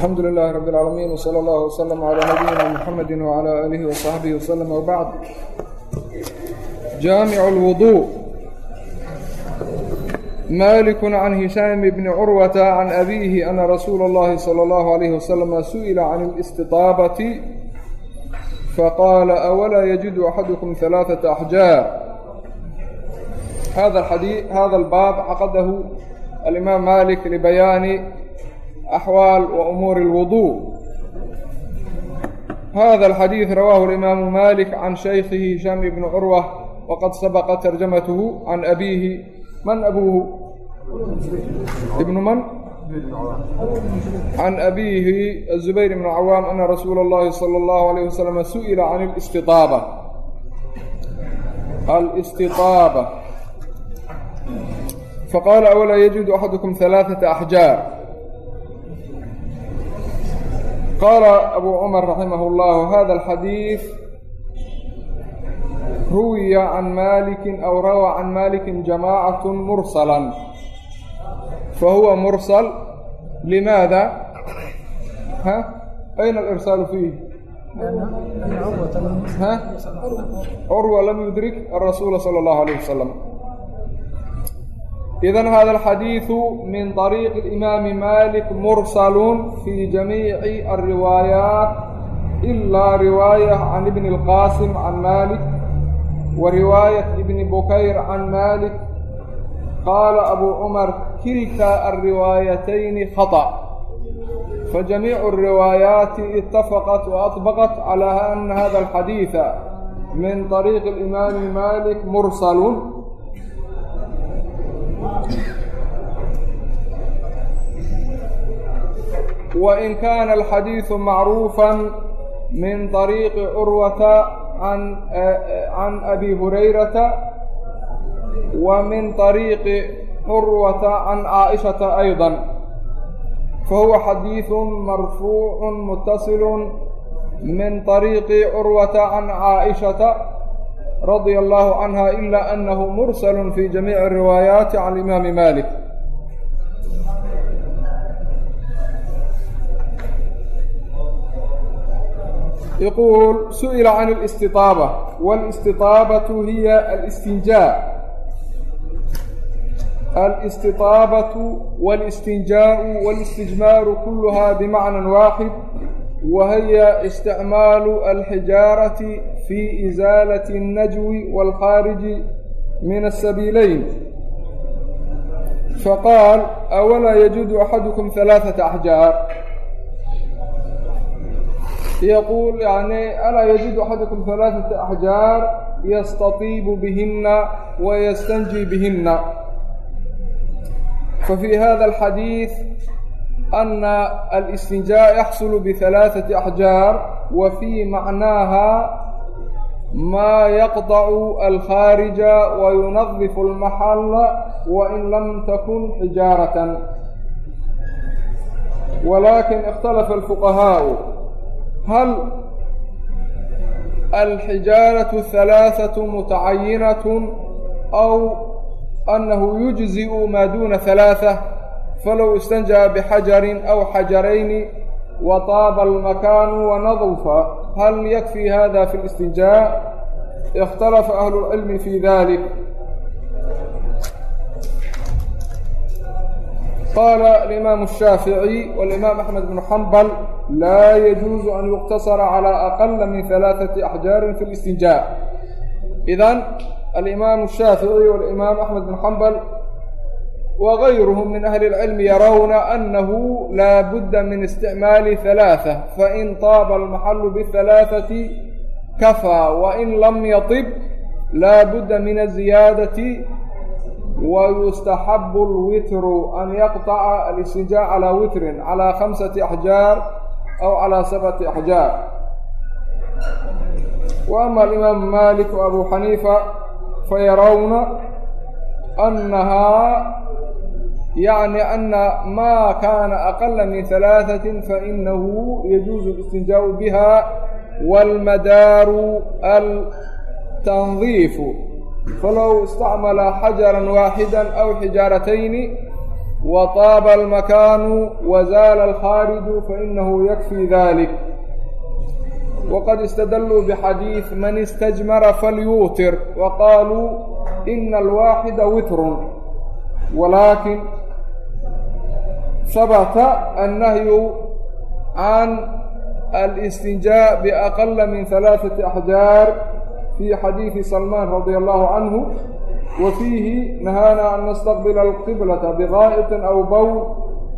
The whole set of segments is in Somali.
alxamdu lilaahi rabb اlcaalamiin wsala allahu wslama calaa nabiyina muxamedi wcala aalihi wasaxbihi wslama wbacd jaamicu اlwudu maliku can hishaam bni curwata can abiihi ana rasuula اllahi salى اllahu alayhi wasalama su'ila can اlistidaabati faqaala awalaa yajidu axadukum halaaثaةa axjaar hada albaab caqadahu alimaam malik libayaani أحوال وأمور الوضوء هذا الحديث رواه الإمام مالك عن شيخه هشام بن عروة وقد سبق ترجمته عن أبيه من أبوه ابن من عن أبيه الزبير بن عوام أن رسول الله صلى الله عليه وسلم سئل عن الاستطابة الاستطابة فقال أولا يجد أحدكم ثلاثة أحجار qaala abu cumar raximah اllahu hada alxadiid ruwiya can maalikin aw rawaa can maalikin jamacat mursala fahuwa mursal limaada ayna alirsaalu fiih curwa lam yudrik arasuula sala اllahu alayh wasalam idan hada alxadiidu min طariiqi اlimaami malik mursalun fii jamiici alriwaayaat ilaa riwaayah can ibni اlqaasim can malik wa riwaayat ibni bukayr can malik qaala abu cumar kiltaa alriwaayatayni khaطأ fajamiicu اriwaayaati itafaqat waطbaqat calى ana hada alxadiida min طariiqi اlimaami malik mursalun طريق الإمام مالك مرسل وإن كان الحديث معروفا من طريق عروة عن عن أبي هريرة ومن طريق عروة عن عائشة أيضا فهو حديث مرفوع متصل من طريق عروة عن عائشة رضي الله عنها إلا أنه مرسل في جميع الروايات عن الإمام مالك يقول سئل عن الاستطابة والاستطابة هي الاستنجاء الاستطابة والاستنجاء wahiya isticmaalu alxijaarati fii isaalati اnnajwi wاlkhaariji min asabiilayn faqaal awalaa yajudu axadukum halaaثata axjaar yaquul yani alaa yajidu axadukum halaaثata axjaar yastatiibu bihina wayastanji bihina fafi hada alxadiid بهن ففي هذا الحديث أن الاستنجاء يحصل بثلاثة أحجار وفي معناها ما يقطع الخارج وينظف المحل وإن لم تكن حجارة ولكن اختلف الفقهاء هل الحجارة ثلاثة متعينة أو أنه يجزئ ما دون ثلاثة فلو استنجى بحجر أو حجرين وطاب المكان ونظف هل يكفي هذا في الاستنجاء اختلف أهل العلم في ذلك قال الإمام الشافعي والإمام أحمد بن حنبل لا يجوز أن يقتصر على أقل من ثلاثة أحجار في الاستنجاء إذن الإمام الشافعي والإمام أحمد بن حنبل وغيرهم من أهل العلم يرون أنه لا بد من استعمال ثلاثة فإن طاب المحل بالثلاثة كفى وإن لم يطب لا بد من الزيادة ويستحب الوتر أن يقطع الاستنجاء على وتر على خمسة أحجار أو على سبعة أحجار وأما الإمام مالك وأبو حنيفة فيرون أنها يعني أن ما كان أقل من ثلاثة فإنه يجوز الاستنجاء بها والمدار التنظيف فلو استعمل حجرا واحدا أو حجارتين wa taaba almakaanu wa zaala alkhaariju fainahu yakfii dalik waqad istadalluu bixadiid man istajmara falyuutir wa qaaluu ina alwaaxida witrun walaakin habata annahyu can الاstinjاء بأqل min ثaلaaثaةi أxjاar fي xadiiثi سلمان radي الlه عanه wa fiihi nahaana an nastaqbila الqiblaةa bغاaئط أw bowl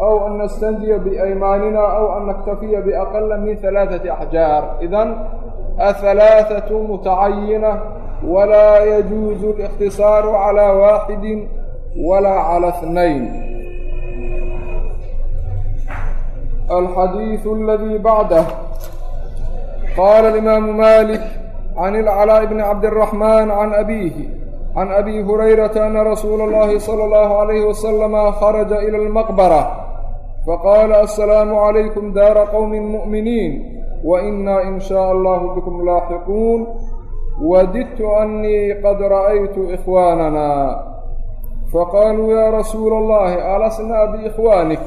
أw an nastanjiya بأymaanina أw an naktafiya بأqل min ثaلaaثaةi أxjاar إdan aثaلaaثaة mتacayinة wlaa يجuuز الاkhtisaaر عlى waaxidi wla عlى اثnayn الxadيiث اladي bعdه qala الإmaamu malik عan الclاء bn cabdالرaحman عan أbihi عan أbi هurayraةa أna rasuula الlahi slى الlه عlيه وsلم kharaجa إlى الmqبرة faqala السlاam عlaykm daara qwm مؤminiin وإna in shaء اllah bkm laaxiquun wadidtu أnii qad raأytu إkhوانna faqaluu ya rasuula الlahi alasna bإkhوanik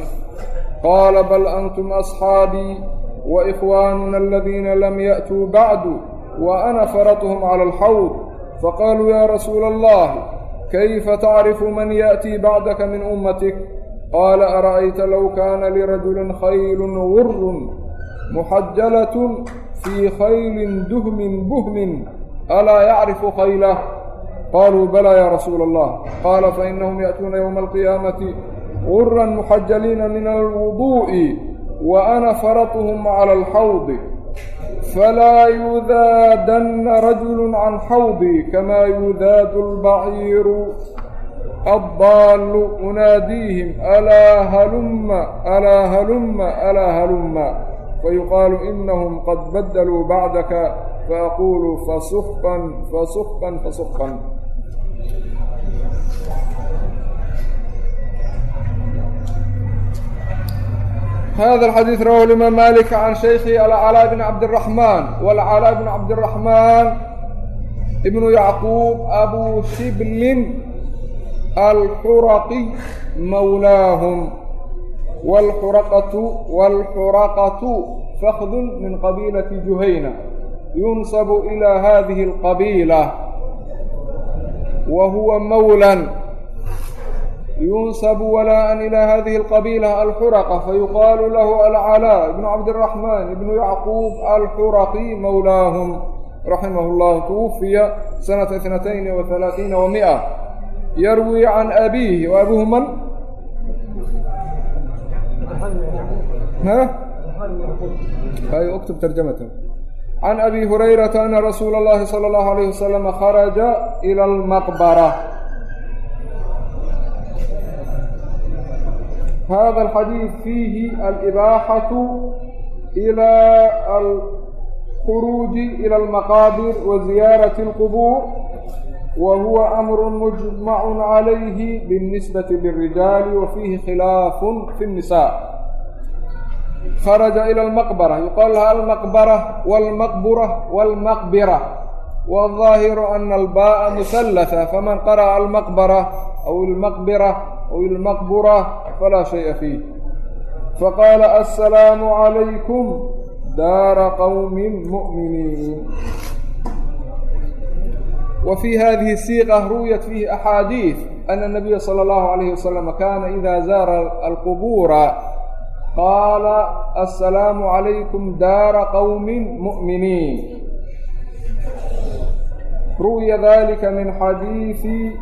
qaala bal antum asxaabii wa ikhwaanuna aladiina lam ya'tuu bacdu wa ana faradhum cala alxawd faqaaluu yaa rasuula allahi kayfa tacrifu man ya'tii bacdaka min ummatik qaala ara'ayta low kaana lirajulin khaylun gurun muxajalatun fii khaylin duhmin buhmin alaa yacrifu khaylah qaaluu balaa ya rasuula allah qaala fainahum ya'tuuna yowma alqiyaamati غurا محajaliina min الوuضuءi وأna faradهm عlى الxawض falaa yudaadana rajul can xawضi kama yudaad الbaciiru الضaalu unaadiihim alaa haluma alaa haluma alaa haluma fayuqaalu inahm qad badluu bacdaka faأqulu fasukfan fasukfan fasukfan hada الxadiiث rawahu imaam malik can shaykhi alclaa bn cabdالرaحman wاlclaa bn cabdالرaحman ibnu yacquub abu shiblin alxuraqi mawlaahum wاlxuraqatu wاlxuraqatu fakdun min qabiilati juhayna yunsabu ilى hadihi اlqabiila wa huwa mawlan yunsab walaa'an ilaa hadihi alqabiila alxuraqa fayuqaalu lahu alcalaa ibnu cabdiraxmaan ibnu yacquub alxuraqi mawlaahum raximahu llah tuwufiya sanata itnatayni wa halaatiina wa mia yarwi can abiihi wa abuuhu man ay uktub tarjamatan can abi hurayrata ana rasuula اllahi salى اllahu alayh wasalama kharaja ila almaqbara hada alxadiid fiihi alibaaxatu ila alkhuruuji ila almaqaabir wa ziyaarati alqubuur wa huwa amru mujmacun calayhi biاlnisbati lirijaali wa fiihi khilaafun fi اnnisaa kharaja ila almaqbara yuqaal laha almaqbara walmaqbura walmaqbira wاlظaahiru ana albaaءa musallaha faman qara'a almaqbara aw almaqbira aw almaqbura falaa shay'a fiih faqaala assalaamu calaykum daara qowmin mu'miniin fii hadihi siiqa ru'yat fiihi axaadiid ana nabiya sala allahu alayhi wasalam kaana ida zaara alqubuura qaala assalaamu calaykum daara qowmin mu'miniin ru'ya dalika min xadiidi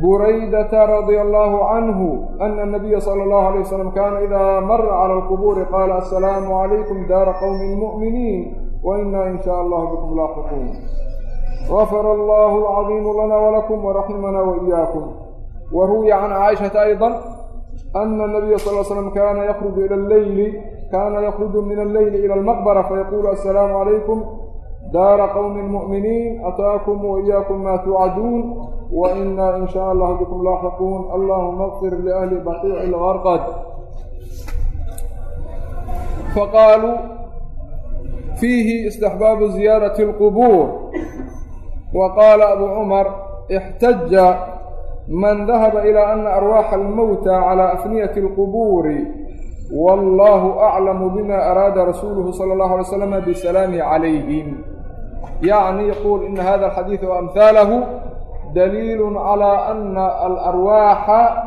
buraydata radia allahu canhu ana nabiya sala allahu alayh wasalam kaana idaa mara cala alqubuuri qaala assalaamu calaykum daara qowmin mu'miniin wa inaa in shaa allahu bikum laaxiquun gafara allahu alcadiimu lana walakum waraximana waiyaakum wa ruwiya can caaishata ayضa ana nabiya sal l slam kaana yakruju ila alleyli kaana yakruju min alleyli ila almaqbara fayaquulu assalaamu calaykum daara qowmin mu'miniin ataakum waiyaakum maa tuucaduun وإنا إن شاء الله بكم لاحقون اللهم اغفر لأهل بقيع الغرقد فقالوا فيه استحباب زيارة القبور وقال أبو عمر احتج من ذهب إلى أن أرواح الموتى على أفنية القبور والله أعلم بما أراد رسوله صلى الله عليه وسلم بالسلام عليهم يعني يقول إن هذا الحديث وأمثاله alxadiida waamhaalahu daliilu calaa ana alarwaaxa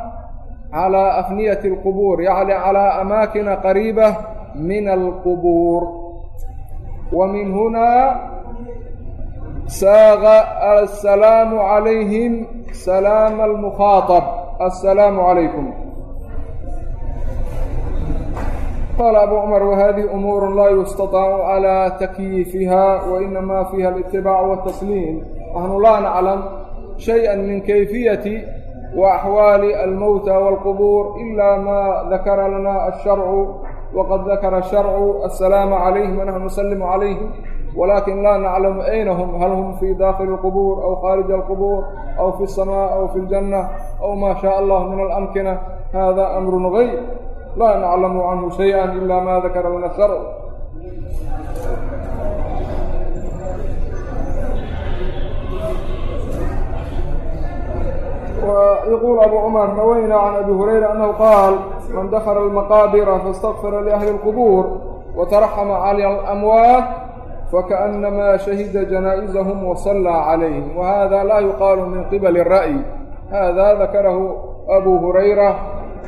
calaa afniyati alqubuur yacni calaa amaakina qariiba min alqubuur wa min hunaa saaqa assalaamu calayhim salaama almukhaaطab assalaamu calaykum qaala abu cumar wahadihi umuuru laa yustaطaacu calaa takyiifiha wainama fiiha alitibaacu watasliim naxnu laa naclam shayئa min kayfiyati وأxwaali almowtى wاlqubuur إila ma dakara lana الsharcu waqad dakara الsharcu الsalaama عalayhim wanaxnu nusalimu عalayhim walakin laa naclamu ayna hm hal hm fii dakili الqubuur aw khaarij الqubuur aw fi الsamاء aw fi الjanة aw ma shaء allah min alamkina hada amru غayr laa naclamu canhu shayئa ila ma dakara lana الsharc yaquul abu cumar rawayna can abi hurayra annahu qaal man dakala almaqaabira faاstakfara liahli اlqubuur wataraxama cala alamwaat fakaأnamaa shahida janaaئizahum wasallaa calayhim wahada laa yuqaalu min qibali الra'yi hada dakarahu abu hurayra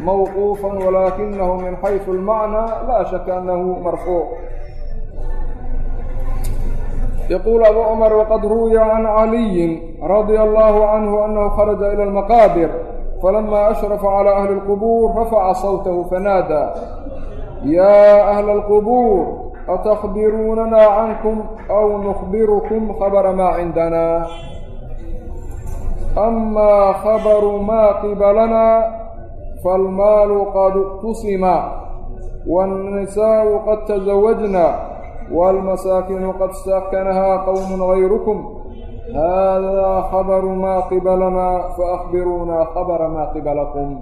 mawquufa walaakinahu min xaysu اlmacnaa laa shaka anahu marfuuc yaquulu abu cumar waqad ruwiya can caliyin radia allaahu canhu annahu kharaja ila almaqaabir falama ashrafa cala ahli اlqubuur rafaca sawtahu fanaadaa yaa ahla alqubuur atakbiruunana cankum aw nukhbirukum khabara maa cindanaa amaa khabaru maa qibalana faalmaalu qad uqtusima waannisaa'u qad tasawajna wاlmasaakiinu qad sakanahaa qowm غayrukum haadaa khabaru maa qibalanaa faأkhbiruunaa habra maa qibalakum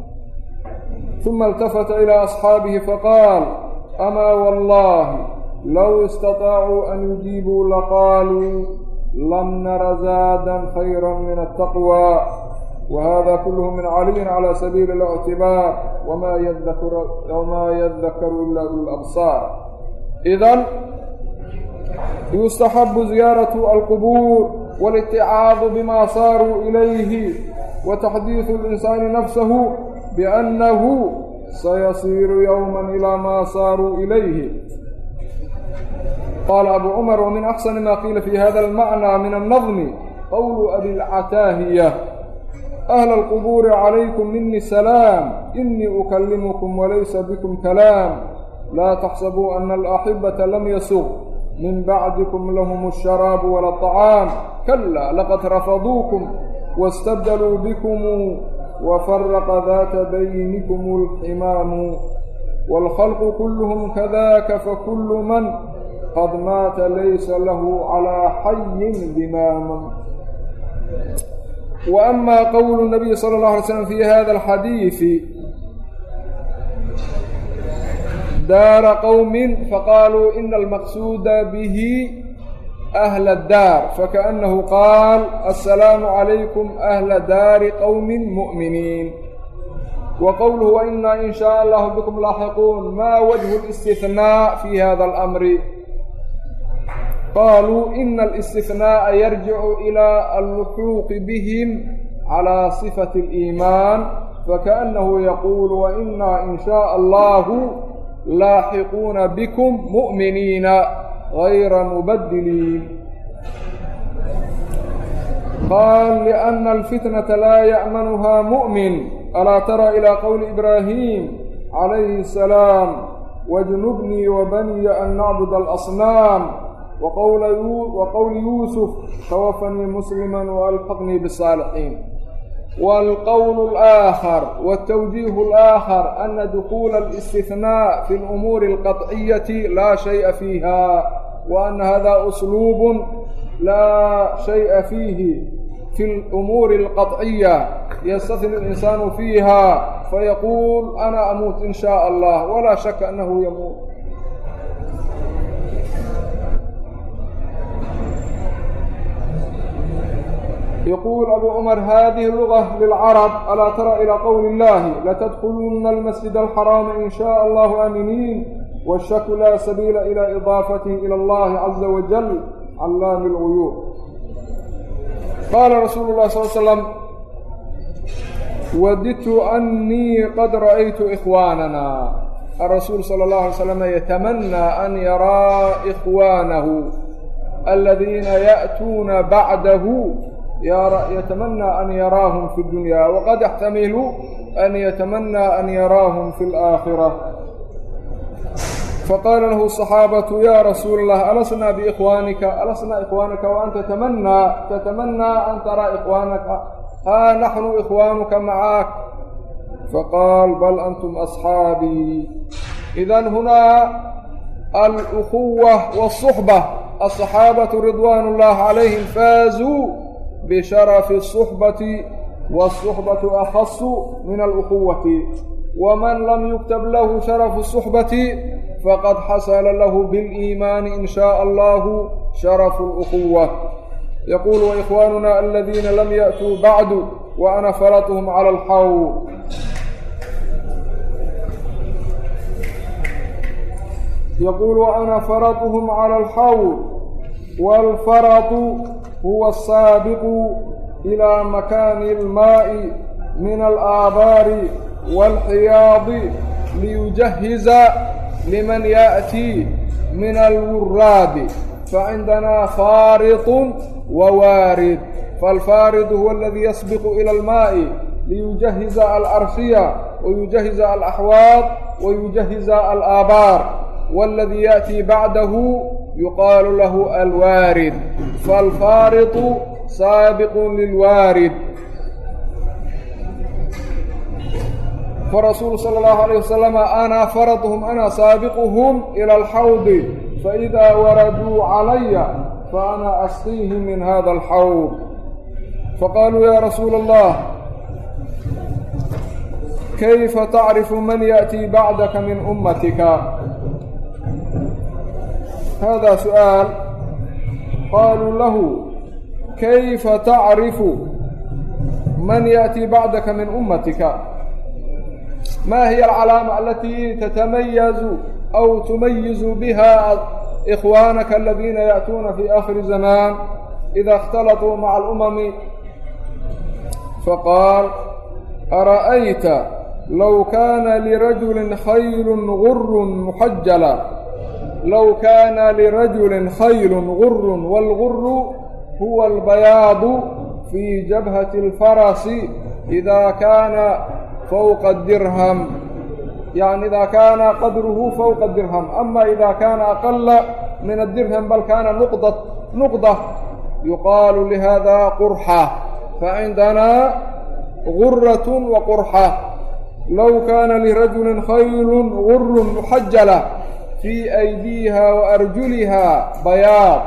ثuma اltafata ilى aصxaabihi faqaal amaa wاllahi low istaطaacuu an yujiibuu laqaaluu lam nara zaadan khayra min الtaqwى whada kulh min caliyin clى sabiili اlictibaar wma ydakru ila ulabsaar idan yustaxabu ziyaaratu alqubuur wاliticaadu bima saaruu ilayhi wa taxdiidu اlinsaani nafsahu biannahu sayasiiru yowma ilaa maa saaruu ilayhi qaala abu cumar wamin axsani ma qiila fi hada almacnaa min annadmi qowlu abilcataahiya ahla alqubuuri calaykum mini salaam inii ukalimukum walaysa bikum kalaam laa taxsabuu ana alaxibata lam yasuq min bacdikum lahum الsharaabu wala الطacaam kala laqad rafaduukum wastabdaluu bikum wafaraqa daata baynikum اlximaamu wاlkhalqu kulluhum kadaka fakulu man qad maata laysa lahu calىa xayin dimaama وأma qwl النabiy slى الlه عlay slm fi hada الxadiiثi daara qowmin faqaaluu ina almaqsuuda bihi ahla addaar fakaأnnahu qaal assalaamu calaykum ahla daari qowmin mu'miniin wa qowluhu wainaa in shaء allahu bikum laaxiquun ma wajhu اlاstihnaaء fi hada اlamri qaaluu ina اlاstihnaaءa yarjicu ilى alluxuuqi bihim calى صifati اliimaan fakaأnnahu yaquulu wainaa in shaء allahu laaxiquuna bikum mu'miniina gayra mubadiliin qaal liأna alfitnata laa ya'manuhaa mu'min alaa tara ilaa qowli ibraahim calayhi الsalaam wajnubnii wabaniya an nacbuda alasnaam wa qowli yuusuf tawafanii muslima waalxaqnii bالsaalixiin والقول الآخر والتوجيه الآخر أن دخول الاستثناء في الأمور القطعية لا شيء فيها وأن هذا أسلوب لا شيء فيه في الأمور القطعية يستثني الإنسان فيها فيقول أنا أموت إن شاء الله ولا شك أنه يموت يقول أبو عمر هذه اللغة للعرب ألا ترى إلى قول الله لتدخلن المسجد الحرام إن شاء الله آمنين والشك لا سبيل إلى إضافته إلى الله عز وجل علام الغيوب قال رسول الله صلى الله عليه وسلم وددت أني قد رأيت إخواننا الرسول صلى الله عليه وسلم يتمنى أن يرى إخوانه الذين يأتون بعده yatamanaa an yaraahum fi dunya waqad yaxtamilu an yatamanaa an yaraahum fi اlaakhira faqaala lahu الصaxaabatu ya rasuul اllah alasnaa biikhwaanika alasnaa ikhwaanaka waan tatamanaa tatamanaa an taraa ikhwaanaka haa naxnu ikhwaanuka macaak faqaal bal antum asxaabii idan hunaa alأkuwa wالصuxba aلصaxaabaةu ridwaan اllah عalayhim faazuu bisharafi الصuxbati wالصuxbatu akhasu min alأkuwati wman lam yuktab lahu sharafu الصuxbati faqad xasala lahu biاliimaani in shaء allahu sharafu اlأkuwa yaquul waإkhwanuna aladiina lam yaأtuu bacdu waana falaطhm calى اlxawl yaquul waana faraطhm calى اlxawl wاlfaraطu huwa asaabiqu ilaa makaani almaa'i min alaabaari waalxiyaadi liyujahiza liman ya'tii min alwuraabi facindanaa faaridun wawaarid faalfaaridu huwa aladii yasbiqu ila almaa'i liyujahiza alarshiya wayujahiza alaxwaad wayujahiza alaabaar waladii ya'tii bacdahu yuqaalu lahu alwaarid faalfaariطu saabiqun lilwaarid farasuulu sala allahu alayh wasalama ana faradhum ana saabiquhum ila alxawdi faidaa waraduu calaya faana asqiihim min hada alxawd faqaaluu ya rasuula allah kayfa tacrifu man yaأtii bacdaka min ummatika haadaa su'aal qaaluu lahu kayfa tacrifu man ya'tii bacdaka min ummatika maa hiya alcalaama alatii tatamayazu aw tumayizu biha ikhwaanaka aladiina ya'tuuna fii aakhiri zamaan ida اkhtalطuu maca alumami faqaal ara'ayta low kaana lirajuli khayl gur muxajala low kaana lirajulin khaylun gurun wاlguru huwa albayaadu fii jabhati اlfarasi idaa kaana fawqa dirham yani idaa kaana qadruhu fawqa dirham ama idaa kaana aqala min adirham bal kaana nuqda yuqaalu lihada qurxa facindanaa gurat waqurxa low kaana lirajulin khaylun gurun muxajala fii aydiiha wa arjuliha bayaad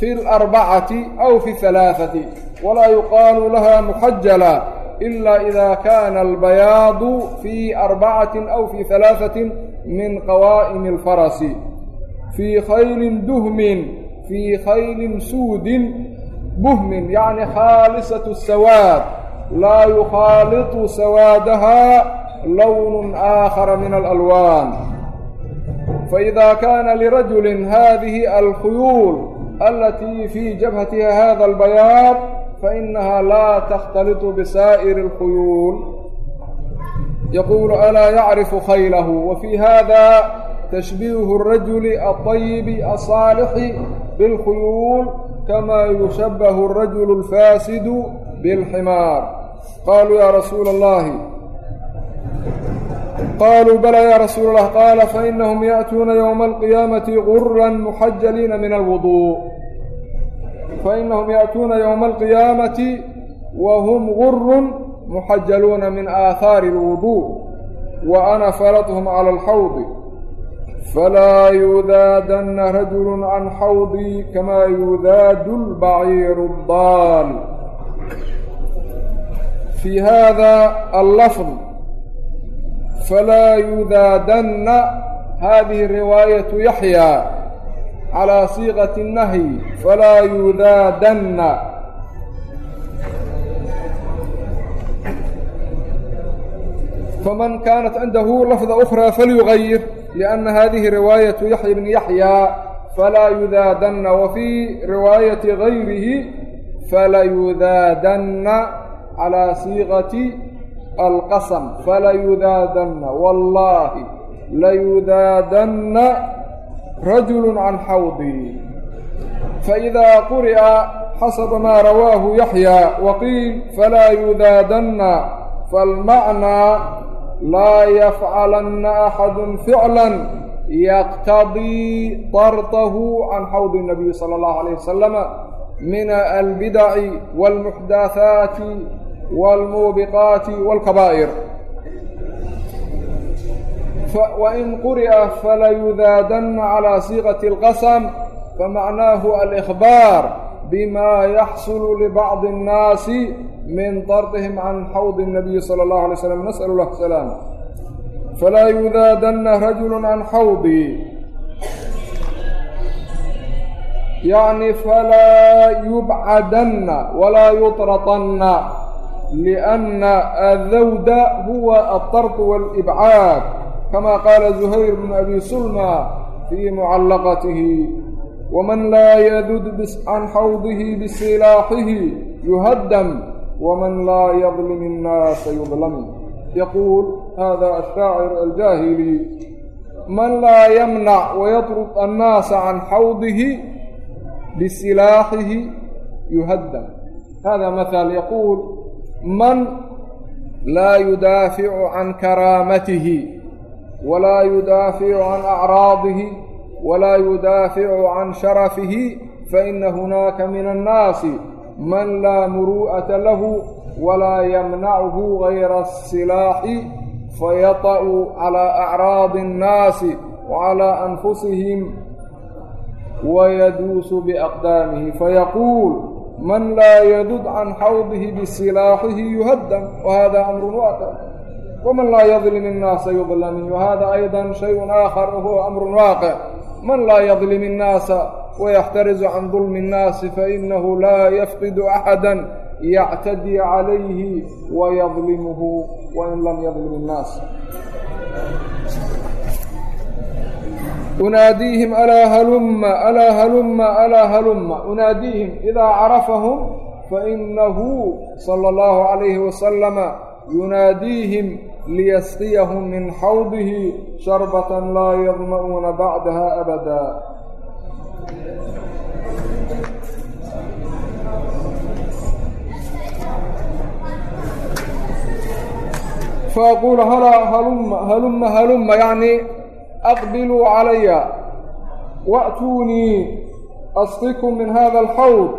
fi alarbacati aw fi halaaثati walaa yuqaalu laha muxajala ila ida kana albayaadu fii arbacati aw fii halaaثati min qawaa'imi alfarasi fii khaylin duhmin fii khaylin suudin buhmin yacni khaalisatu sawaad laa yukhaalitu sawaadaha lown aakhara min alalwaan فإذا كان لرجل هذه الخيول التي في جبهتها هذا البياض fainaha laa takhtaliطu bisaa'iri اlkhuyuul yaquulu alaa yacrifu khaylahu wa fii hada tashbiihu الrajuli aلطayibi aلصaalixi biاlkhuyuul kama yushabahu الrajulu اlfaasidu biاlximaar qaluu ya rasuula اllahi qaluu bala ya rasuula اllah qaala fainahum yaأtuuna ywma alqiyaamati gura muxajaliina min alwuضuء fainahum yaأtuuna ywma alqiyaamati wahum gurun muxajaluuna min aahaari اlwuduء wa ana faradhum cala alxawdi falaa yudaadana rajulu can xawdii kamaa yudaadu lbaciiru اdaal fii hada allafd falaa yudaadanna haadihi riwaayatu yaxyaa calaa siiqati الnahyi falaa yudaadanna faman kaanat cindahu lafda أkhraa falyugayir liأnna hadihi riwaayatu yaxya bni yaxyaa falaa yudaadanna wa fii riwaayati gayrihi falayudaadanna calaa siiqati alqasam falayudaadanna wallaahi layudaadanna rajulu can xawdii faidaa quri'a xasaba maa rawaahu yaxyaa waqiil falaa yudaadanna falmacnaa laa yafcalanna axadun ficlan yaqtadii dartahu can xawdi nabiyi sala allahu calayh wasalama min albidaci waalmuxdathaati wاlmuubiqaati wاlkabaa'ir wain quri'a falayudaadana calى siiqaةi اlqasm famacnaahu alإkhbaar bima yaxsulu libacضi الnaasi min طardihim can xawdi الnabiyi salى اllahu alay slam nasأlu lah salaam falaa yudaadana rajulu can xawdii yacni falaa yubcadanna walaa yutraطanna lianna adawda huwa altardu waalibcaad kama qaala zuhayr بن abi sulma fii mucallaqatihi waman laa yadud can xawdihi bisilaaxihi yuhaddam waman laa yadlim innaasa yudlam yaquul hada ashaacir aljaahili man laa yamnac wayatrud annaasa can xawdihi bisilaaxihi yuhaddam hada maal yaquul man laa yudaaficu can karaamatihi walaa yudaaficu can acraadihi walaa yudaaficu can sharafihi faina hunaaka min annaasi man laa muru'ata lahu walaa yamnachu gayra asilaaxi fayata'u calaa acraadi annaasi wacalaa anfusihim wayaduusu biaqdaamihi fayaquul man laa yadud can xawdihi bisilaaxihi yuhaddam wahada amrun waaqi waman laa yadlim innaasa yudlami wahada aydan shayun aakhar wahuwa amrun waaqic man laa yadlim innaasa wayaxtarizu can dulmi innaasi fainahu laa yafqidu axada yactadii calayhi wayadlimuhu wain lam yadlim innaas unaadiihim alaa halumma alaa halumma alaa halumma. Unaadiihim idaa carafahum fainahu sala allahu calayhi wasalama yunaadiihim liyasqiyahum min xawdihi sharbatan laa yadma'uuna bacdaha abadaa faaquul halaa halumma halumma halumma yacni aqbiluu calaya wa'tuunii asqikum min hada alxawd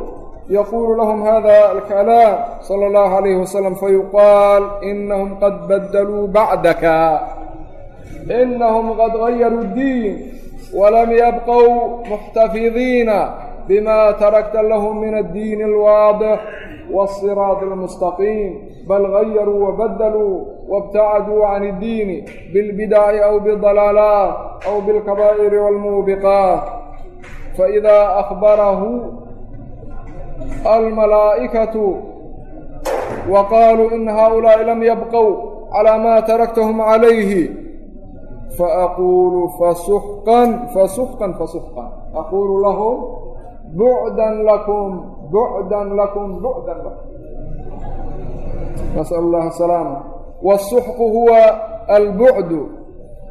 yqulu lahm hada alkalaam salى اllahu عalayh wasalam fayuqaal inahm qad badaluu bacdaka inahm qad gayaruu diin walam yabqw muxtafidiina bima tarakta lahum min addiin اlwaadix والصراط المستقيم بل غيروا وبدلوا وابتعدوا عن الدين بالبدع أو بالضلالات أو بالكبائر والموبقات فإذا أخبره الملائكة وقالوا إن هؤلاء لم يبقوا على ما تركتهم عليه فأقول فسحقا فسحقا فسحقا أقول لهم بعدا لكم bucdan lakum bucdan lakum. Nasal allah asalaama wasuxqu huwa albucdu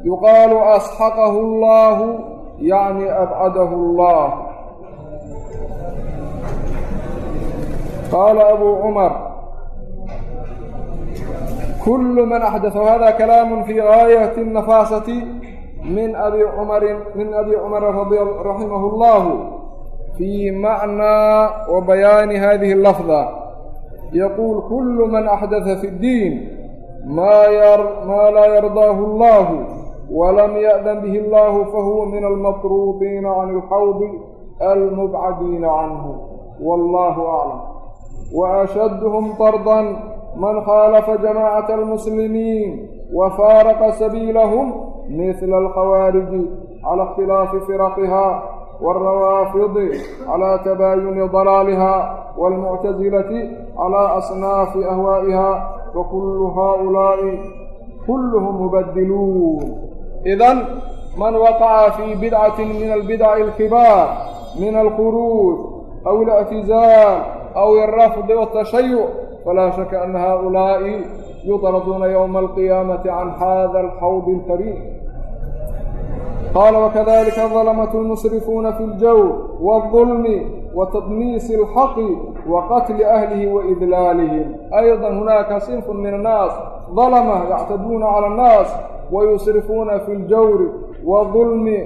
yuqaalu asxaqahu اllahu yacni abcadahu اllah qaala abuu cumar kul man axdaث hada kalaamu fi gaayat الnafaasati min abi cumari min abi cumar raximah اllahu fii macnaa wa bayaani hadihi اlafda yaquul kullu man axdaa fi اddiin maa laa yardaahu اllahu walam yaأdan bihi اllahu fahuwa min almatruudiina can اlxawdi almubcadiina canhu wallahu aclam وأشدهم طردا من خالف جماعة المسلمين وفارق سبيلهم مثل الخوارج على اختلاف فرقها والروافض على تباين ضلالها والمعتزلة على أصناف أهوائها وكل هؤلاء كلهم مبدلون إذن من وقع في بدعة من البدع الكبار من الخروج أو الاعتزال أو الرفض والتشيع فلا شك أن هؤلاء يطردون يوم القيامة عن هذا الحوض الكريم qaala wakadalika dalamatu lmusrifuuna fi ljaw wاlظulmi watadniisi اlxaqi waqatli ahlihi waidlaalihim ayضa hunaaka sinfu min annaas dalma yactaduuna cala annaas wayusrifuuna fi اljawri wاlظulmi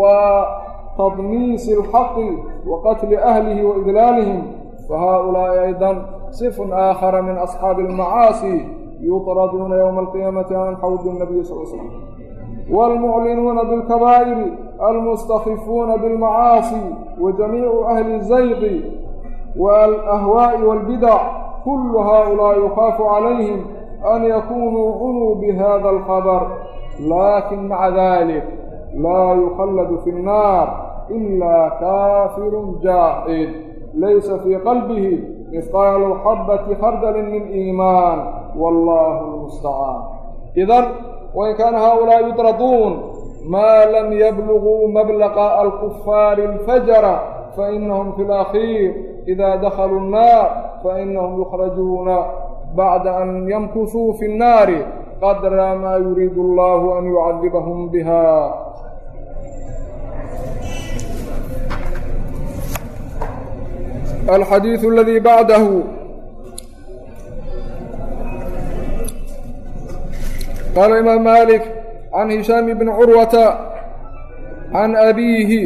watadniisi اlxaqi waqatli ahlihi waidlaalihim fahaaؤulaaءi ayضa صف آخر من أصحاaب المعاaصي يطردونa يوم القيامة عن حوض النبي صلى اه عليه وسلم. والمعلنون بالكبائر المستخفون بالمعاصي وجميع أهل الزيغ والأهواء والبدع كل هؤلاء يخاف عليهم أن يكونوا عنوا بهذا الخبر لكن مع ذلك لا يخلد في النار إلا كافر جاحد ليس في قلبه مثقال حبة خردل من إيمان والله المستعان إذا wain kaana haaulaa yudraduun maa lam yabluguu mablaqa alkufaari alfajara fainahum fi اlakhiir ida dakhaluu الnaar fainahum yukhrajuuna bacda an yamkusuu fi الnaari qadra maa yuriidu allahu an yucadibahum biha alxadiiu aladii bacdahu qala imaam malik can hishaam bni curwata can abiihi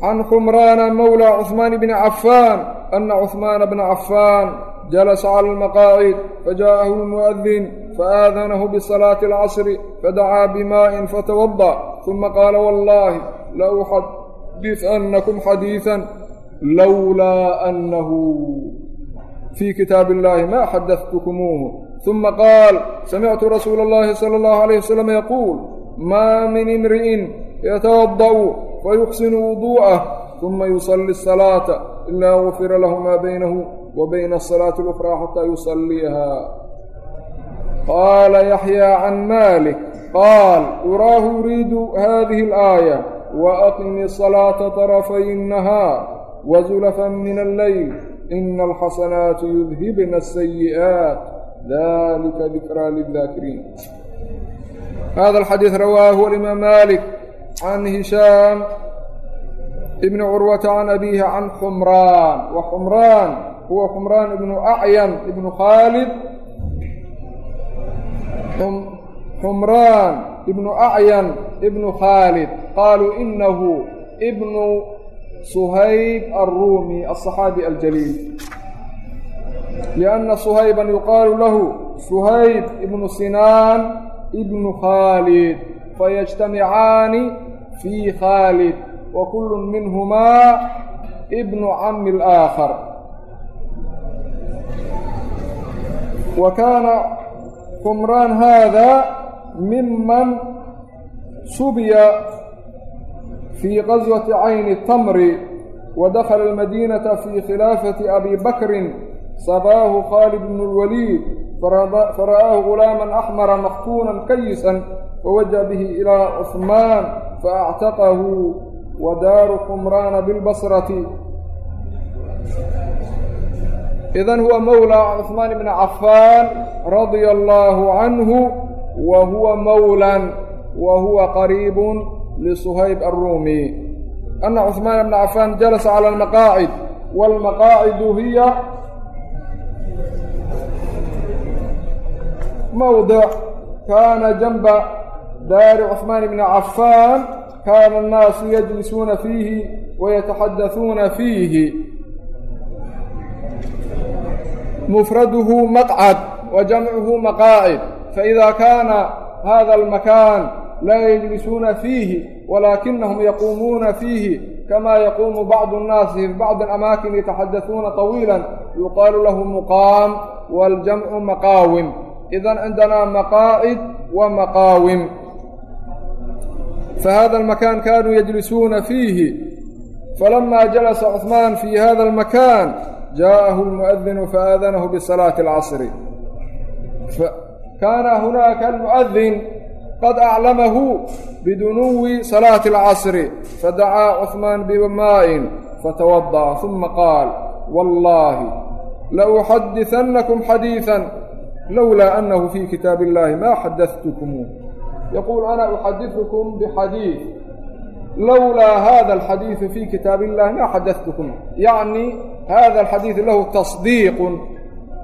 can xumraana mawlى cثmaan bni cafaan ana cثmaana bna cafaan jalasa calى اlmaqaacid fajaءahu اlmuؤdin faآadanahu bصalaaةi اlcasri fadacaa bimaaءin fatwaضأ ثuma qaala wallahi lauxadiثanakum xadiiثa lowlaa annahu fii kitaabi اllahi ma xadaثtukumuuhu ثuma qaal samictu rasuula اllahi salى اllahu عalيه wasalam yaquul maa min imri'in yatawada'u fayuxsinu wuduu'ah uma yusalli الsalaata ilaa gufira lahu maa baynahu wa bayna asalaati اlأkhraa xataa yusalliiha qaala yaxyaa can maalik qaal yuraahu yuriidu hadihi اlآaaya waaqimi الsalaata طarafay الnahaar wa zulafan min alleyl ina alxasanaati yudhibna الsayi'aat dalika dikraa lidaakiriin hada alxadiid rawaahu alimaam malik can hishaam ibni curwata can abiihi can xumraan wa xumraan huwa xumraan ibnu acyan ibnu khaalid xumraan ibnu acyan ibnu khaalid qaaluu inahu ibnu suhayb alruumi alصaxaabi aljaliil lianna suhayban yuqaalu lahu suhayb ibnu sinaan ibnu khaalid fayajtamicaani fii khaalid wa kullun minhumaa ibnu cami alaakhar wa kaana kumraan haada miman subiya fii qaswati cayni tamri wa dakhala almadiinata fii khilaafati abi bakrin sabaahu khaalid bnu lwaliid fara'aahu ghulaaman axmara makhtuunan kayisan fawaja bihi ilaa cusmaan faactaqahu wa daaru qumraana bilbasrati. Idan huwa mawla cusmaan ibni cafaan radia allaahu canhu wa huwa mawlan wa huwa qariibun lisuhayb arruumi. Ana cusmaan ibna cafaan jalasa cala almaqaacid waalmaqaacidu hiya mawdic kaana janba daari cثmaan bni cafaan kaana الnaasu yajlisuuna fiihi wayataxadaثuuna fiihi mufraduhu maqcad wa jamcuhu maqaacid faإida kaana hada اlmakan laa yجlisuuna fiihi walaakinahum yaquumuuna fiihi kama yaquumu bacdu الnaasi fi bacdi اlamaakin yataxadaثuuna طawiila yuqaalu lahu muqaam waاljamcu maqaawim idan cindanaa maqaa'id wa maqaawim fahada almakaan kaanuu yajlisuuna fiihi falamaa jalasa cuثmaan fii hada almakaan jaءahu اlmuؤadinu faadanahu bisalaati اlcasri kaana hunaaka almuؤadin qad aclamahu bidunuwi salaati اlcasri fadacaa cuثmaan bimaa'in fatawadaأ ثuma qaal wallaahi lauxadiثannakum xadiiثa lowlaa annahu fii kitaabi اllahi ma xadaثtukumuuh yaquul ana uxadiثukum bxadiiث lowlaa hada alxadiiثu fii kitaabi اllahi ma xadaثtukum yacni hada alxadiiث lahu taصdiiq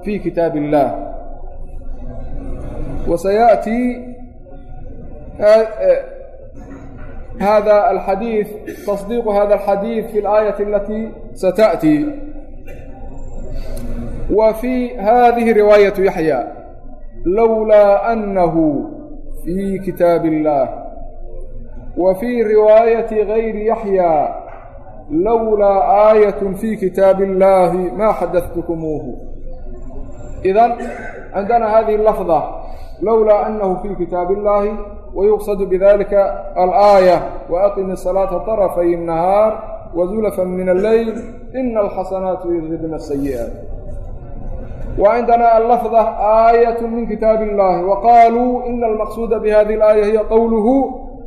fii kitaabi اllah وسيأتي هذا الحديث تصديق هذا الحديث في الآية التي ستأتي وفي هذه رواية lowlaa annahu fii kitaab illaah wa fii riwaayati gayri yaxyaa lowlaa aayatun fii kitaabi illaahi maa xadattukumuuhu idan cindana hadihi lafda lowlaa annahu fii kitaabi illaahi wayuqsadu bidalika alaaya waaqimi asalaata tarafay innahaar wazulafa min alleyl ina alxasanaatu yudribna asayi'aat وعندنا اللفظة آية من kiتاaب اللh وqالوا إن المقصود بهذه الآية هي qwله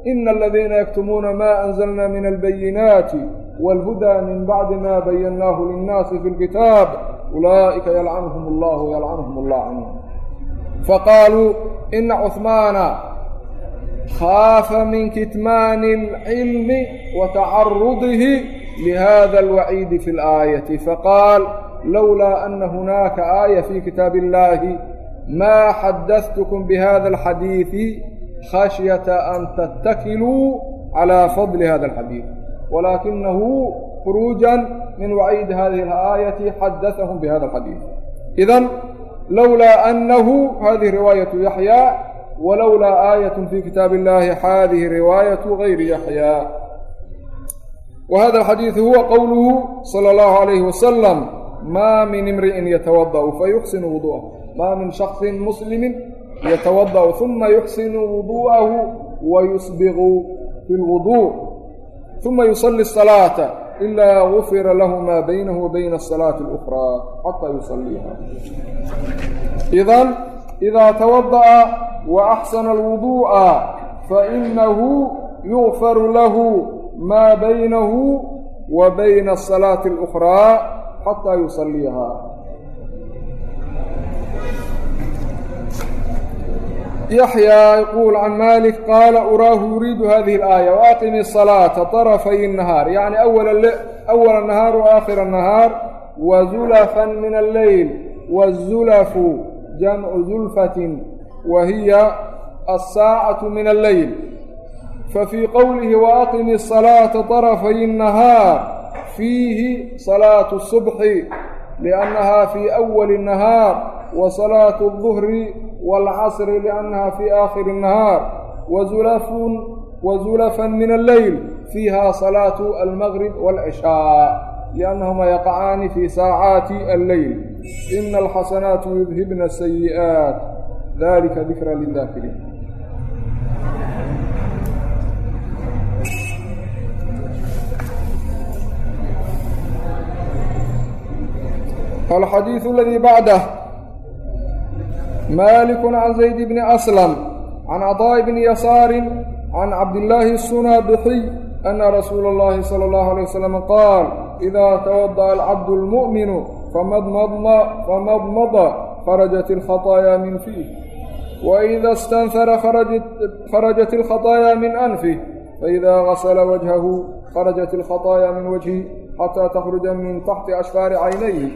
إن الذينa يكتمونa mا أنزلنا من البيناaت والهدى من بعد mا بيناه للناaس في الكتاب أuلئiكa يلعنهم الله يلعنهم اللaعنين فqالوا إن cثماaنa خاaفa من kiتmاn العلم وتacaرضه لhذا الوعيد في الآية فqال lowlaa ana hunaaka aaya fii kitaabi illaahi maa xadadtukum bihada alxadiidi khashyata an tattakiluu calaa fadli hada alxadiid walaakinahu khuruujan min waciidi hadihi alaayati xadahahum bihada alxadiid idan lowlaa annahu hadihi riwaayatu yaxyaa walowlaa aayatun fii kitaabi illaahi hadihi riwaayatu gayri yaxyaa wa hada alxadiidu huwa qowluhu sala allahu calayhi wasalam maa min imri'in yatawada'u fayuxsinu wuduu'ahu maa min shaksin muslimin yatawada'u huma yuxsinu wuduu'ahu wayusbiqu fi lwuduu' huma yusalli asalaata ilaa gufira lahu maa baynahu wa bayna asalaati اlukhraa xataa yusalliiha idan idaa tawada'a wa axsana alwuduu'a fainahu yugfaru lahu maa baynahu wa bayna asalaati اlukhraa يصليها يحيى يقول عن مالك قال أراه يريد هذه الآية وأقم الصلاة طرفي النهار يعني أول, أول النهار وآخر النهار وزلفا من الليل والزلف جمع زلفة وهي الساعة من الليل ففي قوله وأقم الصلاة طرفي النهار فيه صلاة الصبح لأنها في أول النهار وصلاة الظهر والعصر لأنها في آخر النهار وزلف وزلفا من الليل فيها صلاة المغرب والعشاء لأنهما يقعان في ساعات الليل إن الحسنات يذهبن السيئات ذلك ذكرى للذاكرين الحديث الذي alxadiiث اladii bacdah malik can zayd bni aslam can caطaaءi bni yasaari can cabdillaahi الsunaabixiy ana rasuula اllahi salى اllahu alيه wasalam qaal idaa tawadأa alcabdu اlmu'minu famadmada kharajat اlkhaطaaya min fiih waida istanhara kharajat اlkhaطaaya min anfih faida gasla wajhahu kharajat اlkhaطaaya min wajhi xataa takhruja min taxti ashfaari caynayhi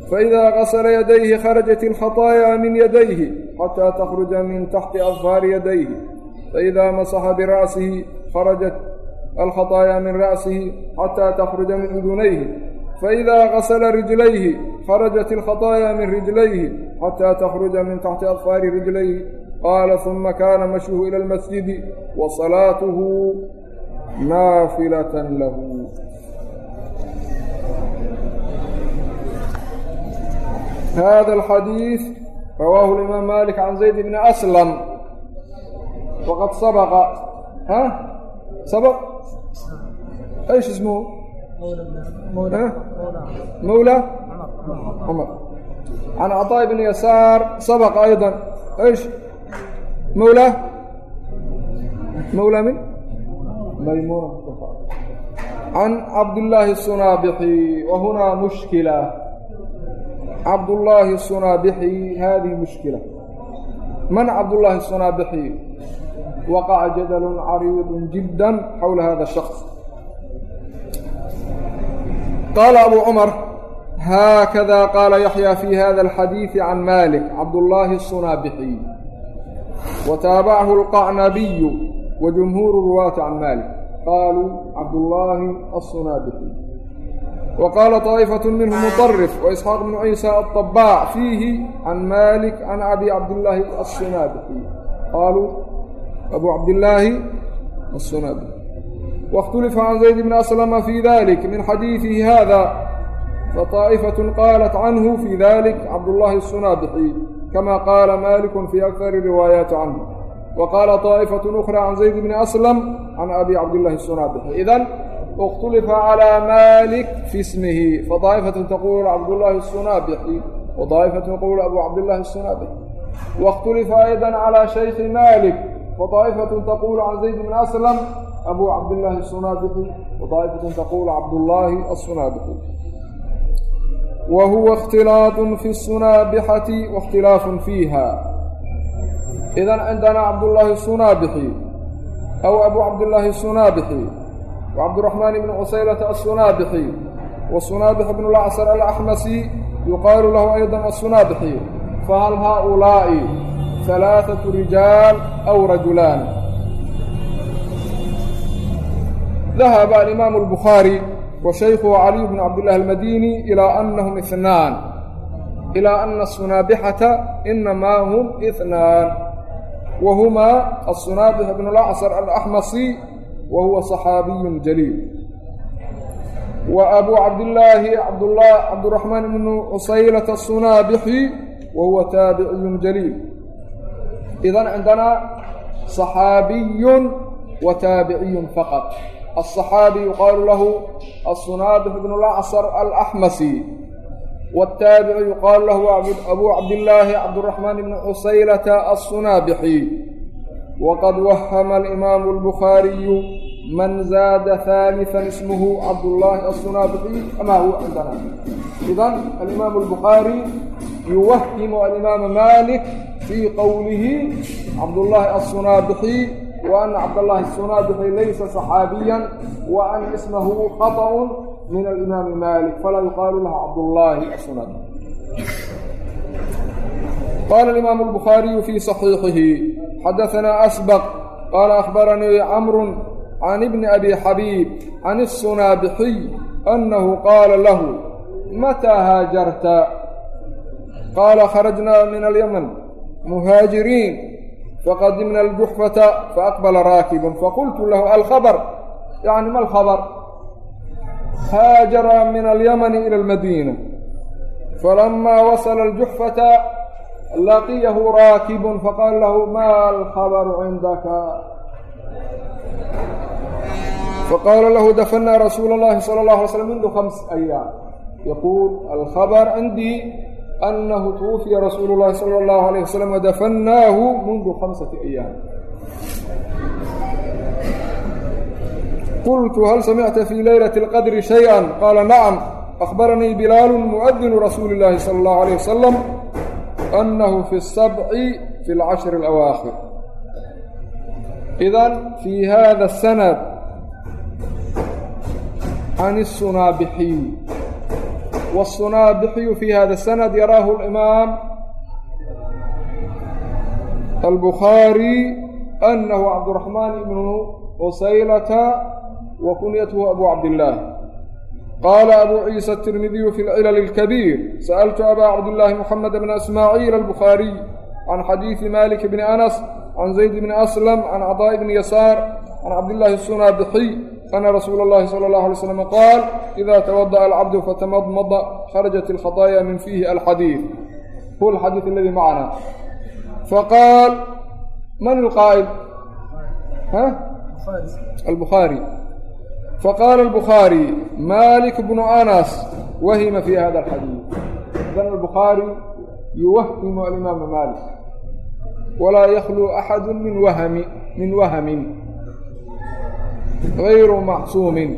عينيه فإذا غسل يديه خرجت الخطايا من يديه حتى تخرج من تحت أظفار يديه فإذا مسح برأسه خرجت الخطايا من رأسه حتى تخرج من أذنيه فإذا غسل رجليه خرجت الخطايا من رجليه حتى تخرج من تحت أظفار رجليه قال ثم كان مشيه إلى المسجد وصلاته نافلة له hada alxadiid rawaahu alimaam malik can zayd bni aslam waqad sabaqa ha sabaq ايش اسمه مولى مولى عمر عن عطاء بن يسار سبق ايضا ايش مولى مولى من ميمون عن عبد الله الصنابحي وهنا مشكله عبد الله الصنابحي هذه مشكلة من عبد الله الصنابحي وقع جدل عريض جدا حول هذا الشخص قال أبو عمر هكذا قال يحيى في هذا الحديث عن مالك عبد الله الصنابحي وتابعه القعنبي وجمهور الرواة عن مالك وقال طائفة minهm مطرف وإسحاق بن عيسى الطباع فيihi عن mالك عan أbي cabdاللaahi الصناaبحi qاalوu أbu cabdاللaahi الصناaبحi واkhتلفa عan زaيد بن أسلم في ذلك من حديثه هذا فطائفة قالت عنه في ذلك عبد الله الصنابحي كما قال مالك في أكثر الروايات عنه وقال طائفة أخرى عن زيد بن أسلم عan أbي cabdاللahi الصناaبحi اkhtulifa calى malik fi smihi fadaa'ifatu taqulu cabdullaahi الsunaabixi wadaa'ifatu taqulu abu cabdillaahi الsunaabixi waاkhtulifa ayضa calى shayki malik fadaa'ifatu taqulu can zayd bn aslam abu cabdillaahi الsunaabixi wadaa'ifatu taqulu cabdullaahi الsunaabixi wa huwa اkhtilaaط fi الsunaabixati waاkhtilaafu fiiha idan cindana cabdullaahi الsunaabixi aw abu cabdillaahi الsunaabixi wcabdiraxmaan ibni cusaylata assunaabixi wasunaabix ibnu lacser alaxmasi yuqaalu lahu aydan assunaabixi fahal haaulaa'i halaaثatu rijaal aw rajulaan dahaba alimaamu اlbukhaari wa shaykhuhu caliyu bnu cabdillahi almadini ilaa anahum ihnaan ilaa ana asunaabixata inamaa hum ihnaan wa humaa assunaabix ibnu lacser alaxmasi هم اثنان وهما الصنابح بن الأعصر الأحمصي وهو صحابي جليل وأبو عبد الله عبد الله عبد الرحمن بن عصيلة الصنابحي وهو تابعي جليل إذا عندنا صحابي وتابعي فقط الصحابي يقال له الصنابح بن الأعصر الأحمسي والتابع يقال له أبو عبد الله man zaada haalian ismuhu cabdullaahi assunaabixiy amaa huwa cindana idan alimaam albukaari yuwahimu alimaama malik fii qowlihi cabdullaahi assunaabixi وأن عبد الله assunaabixi ليس صحابيا وأن اسمه خطأ من الإمام مالك فلا يقال له عبد الله assunaabixi قال الإمام البخاري في صحيحه حدثنا أسبق قال أخبرني camru can ibni abi xabiib can isunaabixiy annahu qaala lahu mataa haajarta qaala kharajnaa min alyaman muhaajiriin faqadimna aljuxfata faaqbala raakibun faqultu lahu alkhabar yacni ma alkhabar haajara min alyamani ila almadiina falamaa wasala aljuxfata laqiyahu raakibun faqaala lahu ma alkhabaru cindaka المدينة فلما وصل الجحفة لقيه راكب فقال له ما الخبر عندك فقال له دفنا رسول الله صلى الله عليه وسلم منذ خمس أيام يقول الخبر عندي أنه توفي رسول الله صلى الله عليه وسلم ودفناه منذ خمسة أيام قلت هل سمعت في ليلة القدر شيئا قال نعم أخبرني بلال مؤذن رسول الله صلى الله عليه can الsunaabixiy wالsunaabixiyu fi hada الsanad yaraahu اlimaam albukhaari anahu cabduraxmaan ibnu qusaylata wa kunyathu abu cabdillaah qaala abu ciisa الtirmidiyu fi lcilal اlkabiir sa'altu abaa cabdillaahi muxamed bna ismaaciil albukhaariy can xadiidi malik bni anas can zayd bni aslam can caطaa'i bni yasaar can cabdillaahi الsunaabixiy ana rasuula اllahi salى اllah alay slam qaal ida tawadaأa alcabdu fatamadmada kharajat alkhaطaaya min fiihi alxadiid huwa alxadiid aladi macana faqaal man ilqaa'il albuhaari faqaala albukhari malik bnu anas wahima fi hada alxadiid dan albuhaari yuwahimu alimaama malik walaa yakhlu axadu min wahami min wahamin غayru macsuumin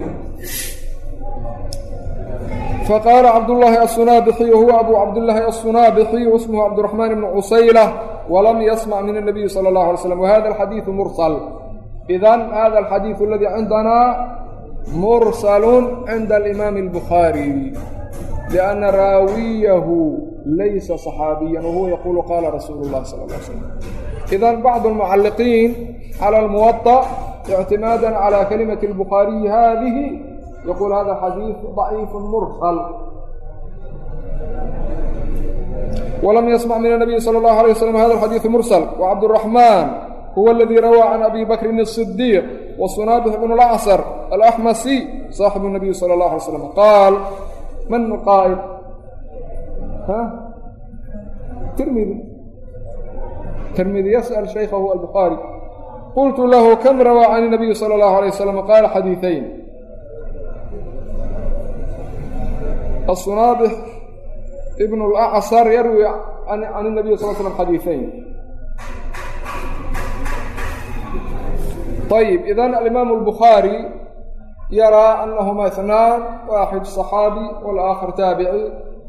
faqaala cabdالlaahi الsunaabixiy huwa abuu cabdالlaahi الsunaabixiyu ismhu cabdiرaxmaan ibn cusayla walam yasmc min الnabiyi salى الlaه alay slm whada اlxadiiثu mursal idan hada alxadiiثu aladii cindanaa mursalu cinda alimaami اlbukhaariي لأna raawiyahu laysa صaxaabiya wahuwa yaquulu qaala rasuulu الlahi salى اله alay slm idan bacd اlmucaliqiin calى اlmuwaطأ اctimaada calى kalimati اlbukhaariyi hadihi yaquul hada xadiiث ضaciif mursal walam yasmc min الnabiyi salى اllahu عalيه waslm hada xadiiثu mursal wcabdالرaحman huwa اladii rawaa can abi bakrin الصidiiq wsunaabix bn اlأcsr alaxmasi صaaxibu الnabiyi salى اllah alay slam qaal man qaa'il tirmidi tirmidi yasأl shaykhahu albukhaari qultu lahu kam rawaa can inabiyi sala allahu alay wasalam qaala xadiidayn assunaadix ibn alacsar yarwi can inabiyi sal slam xadiidayn ayib idan alimaamu albukhaari yaraa anahuma itnaan waaxid صaxaabi walaaakhar taabici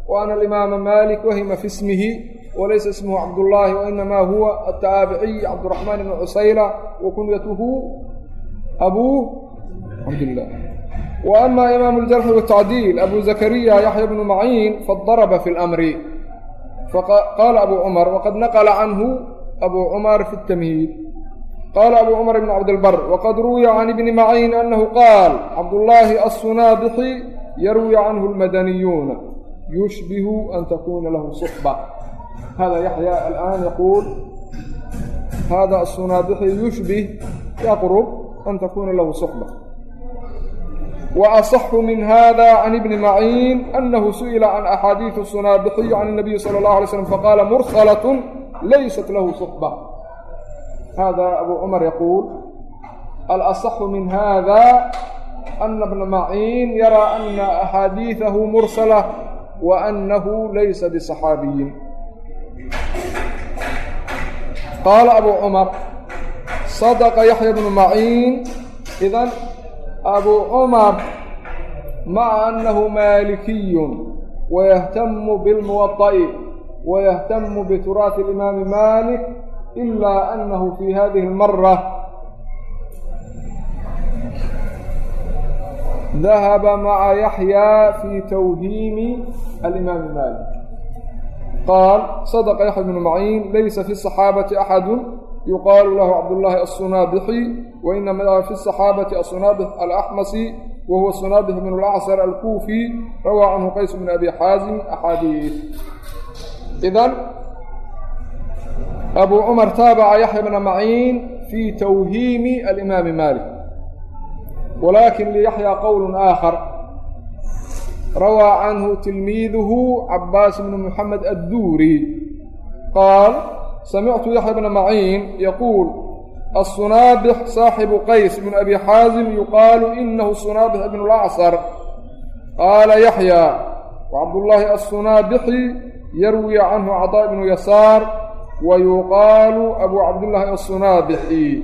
wa ana alimaama malik wahima fi ismihi وليس اسمه عبدالله وإنما هو التاaبعي عبدالرحمن بن عسيلة وكنيته أبوه عبدالله وأما إمام الجرح والتعديل أبو زكريا يحيى بن معين فاضرب في الأمر فقال أبو عمر وقد نقل عنه أبو عمر في التمهيد قال أبو عمر بن عبد البر وقد روي عن ابن معين أنه قال عبد الله الصنابحي يروي عنه المدنيون يشبه أن تكون له صحبة هذا يحيى الآن يقول هذا الصنابحي يشبه يقرب أن تكون له صحبة وأصح من hذا عن بن معين أنه سئل عن أxاadيiث الصناaبحي عن النبي صلى الله عليه وسلم فقال مرسلة ليست له صحبة هذا أبو عمر يقول الأصح من هذا أن بن معين يرى أن أxاadيiثه مرسلة وأنه ليس بصحاaبي قال أبو عمر صدق يحيى بن معين إذا أبو عمر مع أنه مالكي ويهتم بالموطأ ويهتم بتراث الإمام مالك إلا أنه في هذه المرة ذهب مع يحيى في توهيم الإمام مالك qaal sadaqa yaxya bnu maciin laysa fi saxaabati axadu yuqaalu lahu cabdullaahi assunaabixi wa inamaa fi saxaabati assunaabix alaxmasi wa huwa sunaabix bnu lacsar alkuufi rawaa canhu qays bnu abi xaasim axaadiid idan abuu cumar taabaca yaxya bna maciin fi twhiimi alimaami maalik walaakin liyaxya qowl aakhar عنه تلميذه عباس بن محمد الدوري قال سمعت يحيى بن معين يقول الصنابح صاحب قيس بن أبي حازم يقال إنه الصنابح بن الأعصر قال يحيى وعبد الله الصنابحي يروي عنه عطاء بن يسار ويقال أبو عبد الله الصنابحي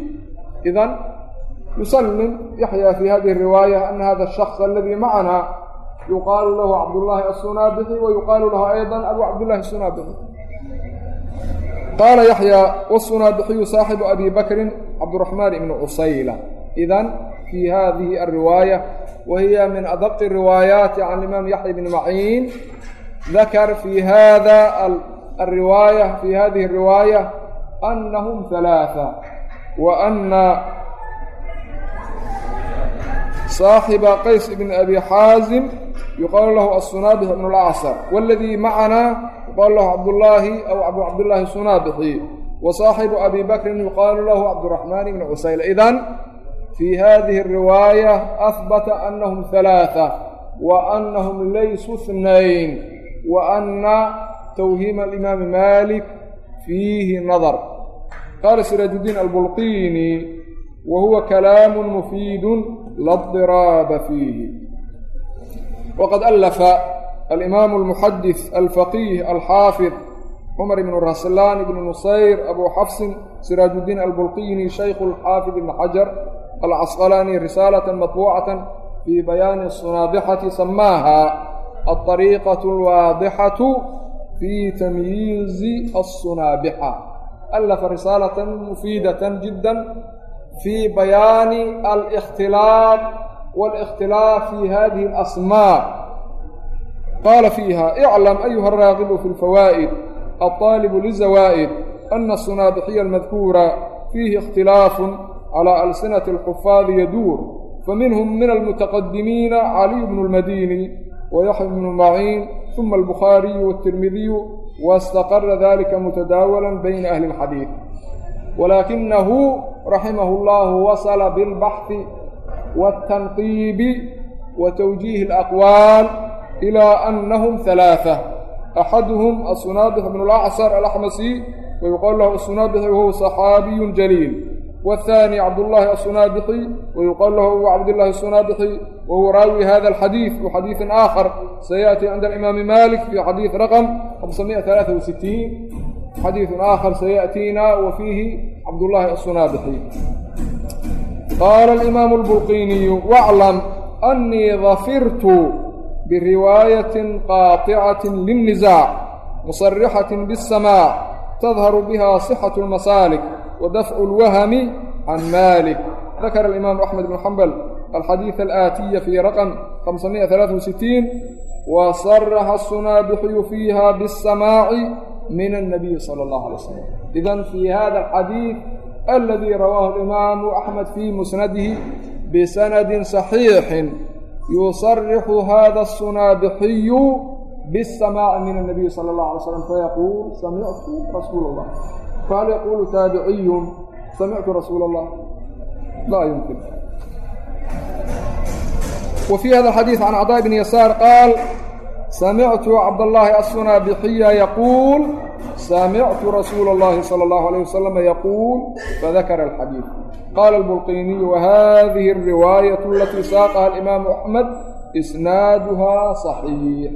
إذن يسلم يحيى في هذه الرواية أن هذا الشخص الذي yuqaalu lahu cabdullaahi asunaabici wa yuqaalu lahu aydan abu cabdullahi asunaabici qaala yaxyaa wasunaabixiyu saaxibu abi bakrin cabdiraxmaan ibnu cusayla idan fii hadihi alriwaaya wa hiya min adaqi riwaayaati can imaam yaxya bni maciin dakar fii hada alriwaaya fii hadihi ariwaaya anahum halaaa wa ana saaxiba qays ibni abi xaazim حازم يقال له الصنابح بن الأعصر والذي معنا يقال له عبد الله أو أبو عبد الله الصنابحي وصاحب أبي بكر يقال له عبد الرحمن بن عسيل إذن في هذه الرواية أثبت أنهم ثلاثة وأنهم ليسوا اثنين وأن توهيم الإمام مالك فيه نظر قال سراج الدين البلقيني وهو كلام مفيد لا اضطراب فيه وقد ألف الإمام المحدث الفقيه الحافظ cumar ibnu raslaan ibnu nusayr abu xafsin siraajuddiin albulqiyni shaykhu alxaafid ibni xajar alcasqalaani risaalatan matbuucatan fii bayaani sunaabixati samaaha alطariiqaة alwaadixatu fii tamyiizi alsunaabixa alafa risaalatan mufiidatan jidda fii bayaani alikhtilaaf والاkhtilaaf fi hadihi اlasmaa qaala fiiha اclam ayuha الraaqibu fi اlfawaa'id الطaalibu lizawaa'id ana الsunaabixiya اlmadkuura fiihi اkhtilaafu calى alsinaةi اlxufaadi yaduur faminhm min almutaqadimiina caliy bnu اlmadini wayaxya bnu maciin ثuma الbukhaariyu wالtirmidiyu wاstaqara dalika mutadaawala bayna ahli اlxadiiث walaakinahu raximah اllahu wasla biاlbaxثi والتنقيب وتوجيه الأقوال إلى أنهم ثلاثة أحدهم الصنابح بن الأعصر الأحمسي ويقال له الصنابحي وهو صحابي جليل والثاني عبد الله الصنابحي ويقال له هو عبد الله الصنابحي وهو راوي هذا الحديث وحديث آخر سيأتي عند الإمام مالك في حديث رقم 563 حديث آخر سيأتينا وفيه عبد الله الصنابحي qaala alimaamu albulqiiniyu waclam annii dafirtu biriwaayatin qaaticatin linnisaac musarixatin biاssamaac tadharu biha sixatu almasaalik wa dafcu alwahami can maalik dakara alimaamu axmed bnu xambal alxadiida alaatiya fii raqam hamsamiya alaaa wasitiin wa saraxa asunaabixiyu fiiha biاssamaaci min annabiyi sala allahu alay wasalam idan fii hada alxadiid الذي رواه الإمام أحمد في مسنده بسند صحيح يصرح هذا الصنابحي بالسماع من النبي صلى الله عليه وسلم فيقول سمعت رسول الله فهل يقول تابعي سمعت رسول الله لا يمكن وفي هذا الحديث عن عطاء بن يسار قال سمعت عبد الله الصنابحي يقول samictu rasuula اllahi salى اllahu عalيه wasalam yaquul fadakara alxadiid qaala albulqiniyu wahadihi اriwaayaة alatii saaqaha alimaamu axmed isnaaduha صaxiix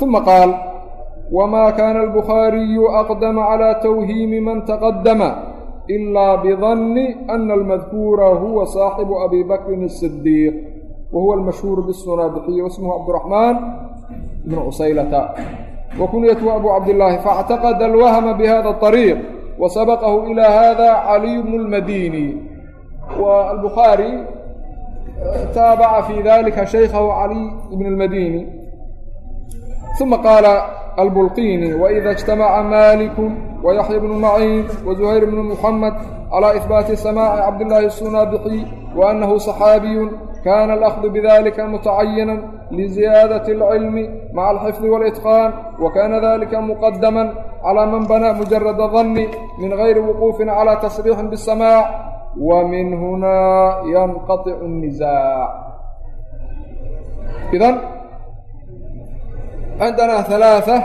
uma qaal wma kana albukhaariyu aqdama calى twhiimi man taqadama ila bidanni ana almadkuura huwa saaxibu abi bakrin الصidiiq wahuwa almashhuur bالsunaabixiyi wasmuhu cabduraxmaan bn cusaylata وكنيته أبو عبد الله فاعتقد الوهم بهذا الطريق وسبقه إلى هذا علي بن المديني والبخاري تابع في ذلك شيخه علي بن المديني ثم قال البلقيني وإذا اجتمع مالك ويحيى بن معين وزهير بن محمد على إثبات سماع عبد الله السنابحي وأنه صحابي kaana alأkhdu bidalika mutacayinan liziyaadati اlcilmi maca alxifdi wاlitqaan wa kana dalika muqadaman calى man banaa mujarada danni min gayri wuquufin calى tasriixin biاsamaac wa min huna yanqaطicu الniزaac idan cindana ثalaaثة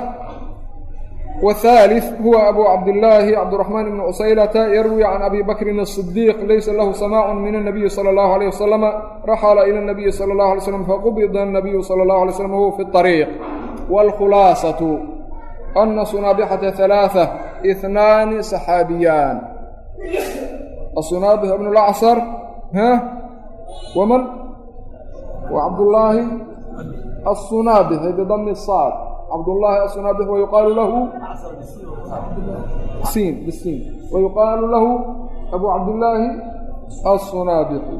والثالث هو أبو عبد الله عبد الرحمن بن عسيلة يروي عن أبي بكر الصديق ليس له سماع من النبي صلى الله عليه وسلم رحل إلى النبي صلى الله عليه وسلم فقبض النبي صلى الله عليه وسلم وهو في الطريق والخلاصة أن صنابحة ثلاثة اثنان صحابيان الصنابح بن الأعصر ها ومن وعبد الله الصنابح cabdاllahi asnaad wayuqaalu lahu siin bisiin wayuqaalu lahu abu cabdillaahi asnaabqi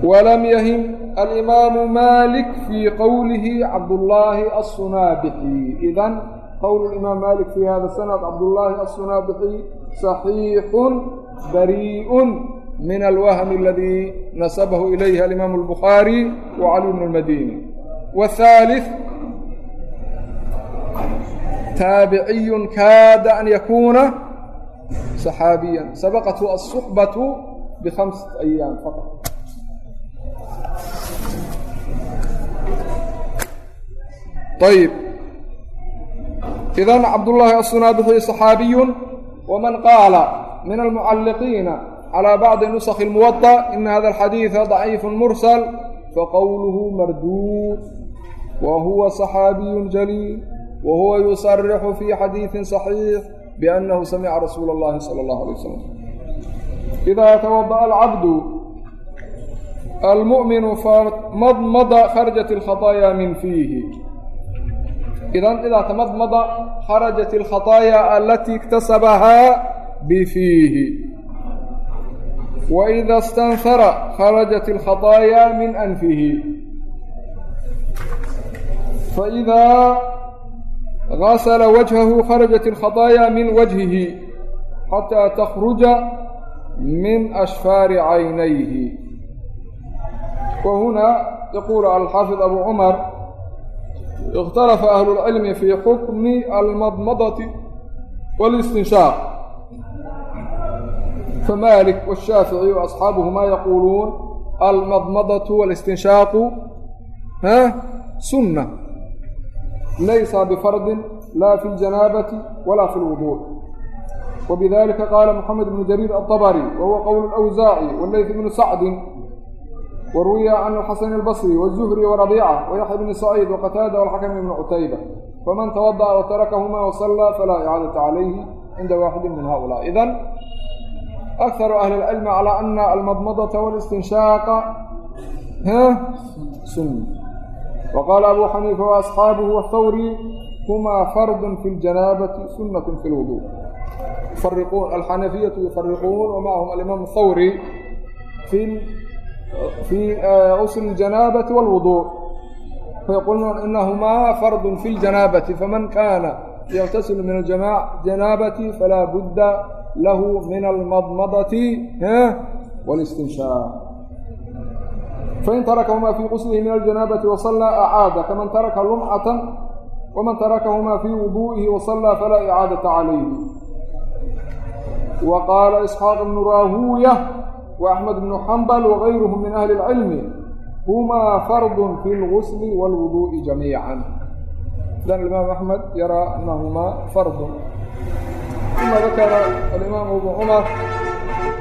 walam yahim alimaamu malik fii qowlihi cabdullaahi assunaabixi idan qowl imaam malik fii hada sanad cabdullaahi assunaabixi saxiixun bariiءun min alwahmi aladii nasabahu ilayhi alimaamu اlbukhaari wa cali bnu اlmadini wahaalif taabiciyun kaada an yakuuna saxaabiyan sabaqathu alsuxbatu bikhamsati ayaam faqad ayib idan cabdullaahi assunaabixi saxaabiyun waman qaala min almucalliqiina calى bacdi nusakhi اlmuwaطa ina hada alxadiida daciifu mursal faqowluhu marduud wa huwa صaxaabiyu jaliil wa huwa yusarixu fii xadiidin saxiix biannahu samica rasuula allahi sala allahu alay wasalam idaa tawada'a alcabdu almu'minu madmada kharajat alkhataayaa min fiihi idan idaa tamadmada kharajat alkhataayaa alatii iktasabahaa bifiihi waida stanhara kharajat alkhataayaa min anfihi faidaa gasla wajhahu kharajat اlkhaطaaya min wajhihi xataa takhruja min ashfaari caynayhi wa huna yaquulu alxaafiظ abu cumar ikhtalafa ahlu اlcilmi fi xukmi almadmadati wاlistinshaaq famalik wالshaafici waasxaabuhuma yaquuluun almadmadatu wاlistinshaaqu sunna laysa bifardin laa fi اljanaabati walaa fi اlwudu وبذلika qاla محamed بن جرير الطبري وهuوa qول الأwزاعي والlayث بن sacdi وruوya عن الxasن البصري والزهري وربيcة وyaحيى بن سعيد وqتاadة والxkم بن cتaybة faman توضأ وtarakahma وصلى falaa إعاadaةa عalayhi cinda waaxidi min haؤuلاء إذا أkثر أهل العلم عlى أن المضمضة والاstinshاaqa sun waqaala abu xaniifa waasxaabuhu wاthawri humaa fardun fi اljanaabati sunat fi اlwuduء yufariquun alxanafiyatu yufariquun wamacahum alimaam thawri fi fii usl اljanaabati wاlwuduء fayaquuluun inahumaa fardun fi اljanaabati faman kana yagtasilu min aljanaabati falaa budda lahu min almadmadati wاlistinshaaq fain tarakahumaa fii quslihi min aljanaabati wasallaa acaada kaman taraka lumcatan waman tarakahumaa fii wuduu'ihi wasallaa falaa icaadata calayhi wa qaala isxaaq bnu raahuuya wa axmed bnu xambal wagayruhum min ahli اlcilmi humaa fardun fi اlgusli wاlwuduu'i jamiican idan imaam axmed yaraa anahumaa fardun uma dakara alimaam abu cumar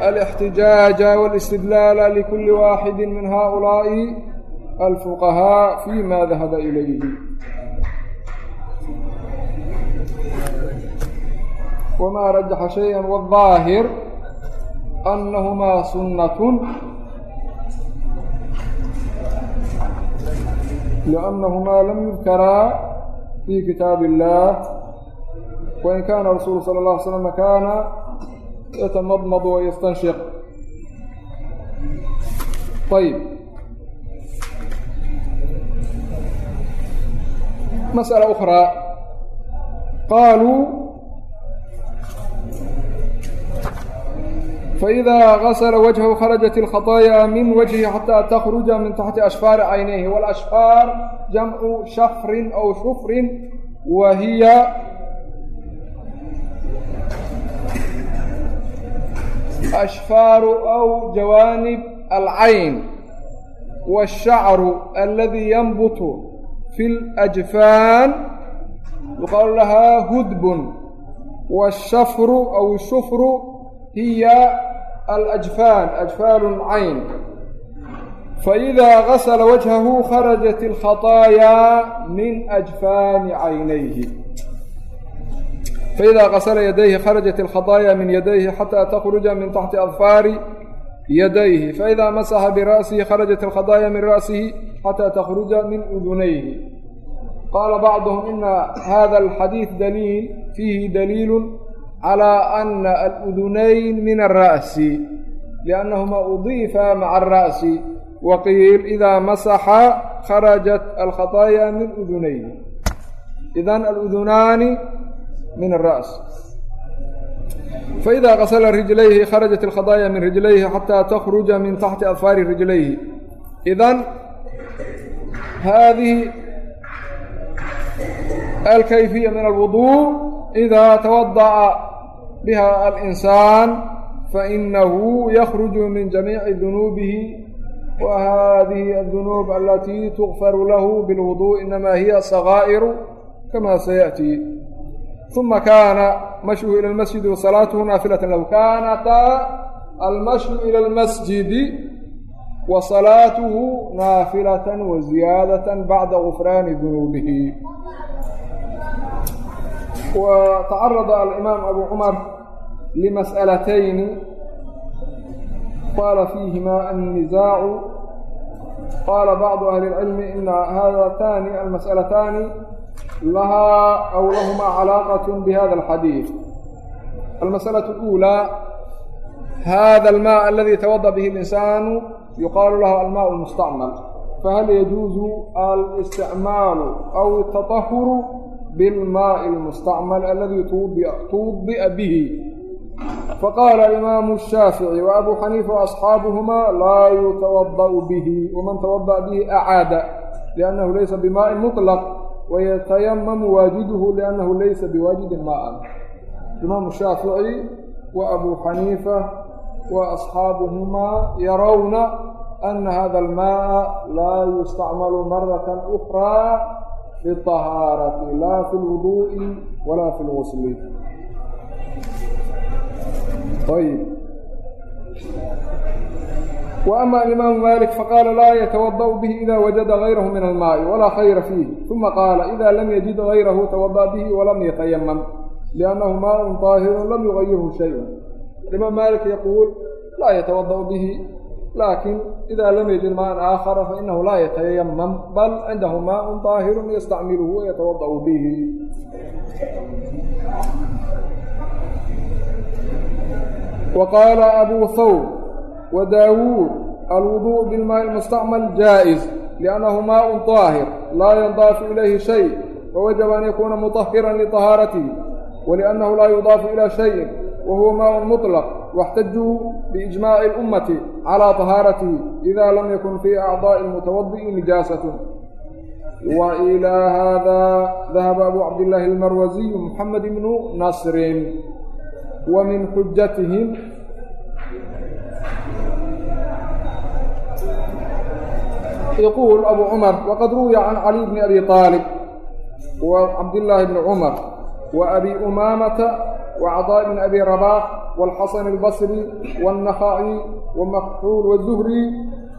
الاxtijaaجa واlاstidlaala لkuli waaxidi min haؤulaaءi الfuqahاء fي ma dahaba ilayhi wma rajaxa شhayئa wالظaahir أnahmaa sunaة لأnahmaa lam yudkaraa fي kitaabi الlah wain kana rasuulu salى اله عl slm kaana yatamadmad wayastanshiq ayb masأala أخrى qaaluu faإida gasla wجهhu kharaجat الkhaطايا min wجهi xatى تkرuجa min taxti أشhفاar caynayhi wاlأشhفاar jamcu shafri أw shufri wa hiya ashfaaru aw jawaanib alcayn washacru aladii yanbutu fi اljfaan yuqaalu lahaa hudbun washafru aw shufru hiya alajfaan ajfaanu cayn faidaa gasla wajhahu kharajat alkhaطaayaa min ajfaani caynayhi faidaa qasara yadayhi kharajat alkhadaayaa min yadayhi xataa takhruja min taxti adfaari yadayhi faidaa masaxa bira'sihi kharajat alkhadaayaa min ra'sihi xataa takhruja min udunayhi qaala bacduhum ina hada alxadiid daliil fiihi daliilu calaa ana aludunayn min alra'si liannahumaa udiifa maca alra'si waqiil idaa masaxa kharajat alkhadaayaa min udunayhi idan aludunaani min الرأس faإida qasla rijlayhi kharajat الkhaطاaya min rijlayhi xatى تkruجa min taxti adfaari rijlayhi idan hadihi alkayfiya min alwuضوء إida tawadaأa biha الإnsaan faإnahu yakruج min jamiici dunuubihi wa hadihi الdunuub alatii تغfaru lahu bاlwuضوء inama hiya صغaaئr kama sayaأtي uma kaana mashhu ila lmasjidi wa salaatuhu naafilatan lahu kaanataa almashhu ila almasjidi wa salaatuhu naafilatan wa ziyaadatan bacda gufraani dunuubihi wa tacarada alimaam abu cumar limas'alatayni qaala fiihima annizaacu qaala bacdu ahli اlcilmi ina haadatani almas'alataani بعض أهل العلم إن هذتان المسألتان لها أو لهما علاقة بهذا الحديث المسألة الأولى هذا الماء الذي توضأ به الإنسان يقال له الماء المستعمل فهل يجوز الاستعمال أو التطهر بالماء المستعمل الذي توضئ به فقال الإمام الشافعي وأبو حنيفة وأصحابهما لا يتوضأ به ومن توضأ wayatayamamu waajiduhu liannahu laysa biwaajidin maa-an imaamu shaafici wa abuu xaniifa wa asxaabuhumaa yarawna ana hada almaaa laa yustacmalu marata ukraa fi طahaarati laa fi lwuduu'i walaa fi lgusli ayb wa ama alimaamu malik faqaala laa yatawada'u bihi ida wajada gayrahu min almaa'i walaa khayra fiihi uma qaala ida lam yajid gayrahu tawada'a bihi walam yatayammam liannahu maaun taahirun lam yugayirhu shayun imaam malik yaquul laa yatawada'u bihi laakin ida lam yajid maan aakhara fainahu laa yatayammam bal cindahu maaun taahirun yastacmiluhu wayatawada'u bihi wa qaala abuu hawr wa daawuud alwuduءu bilmaai lmustacmal jaa'iz liannahu maaun طaahir laa yandaafu ilayhi shay fawajaba an yakuuna muطahiran liطahaaratihi waliannahu laa yudaafu ilaa shayin wa huwa maaun muطlaq waxtajuu biijmaaci اlummati calaa طahaaratihi ida lam yakun fii acdaaءi mutawadi'i nijaasatun. وإلى hda ذahب أbو cabdاللahi الmarwaزي محamed بن نصr وmin xujatihim يقول أبو عمر وقد روي عن علي بن أبي طالب وعبد الله بن عمر وأبي أمامة وعطاء بن أبي رباح والحسن البصري والنخعي ومكحول والزهري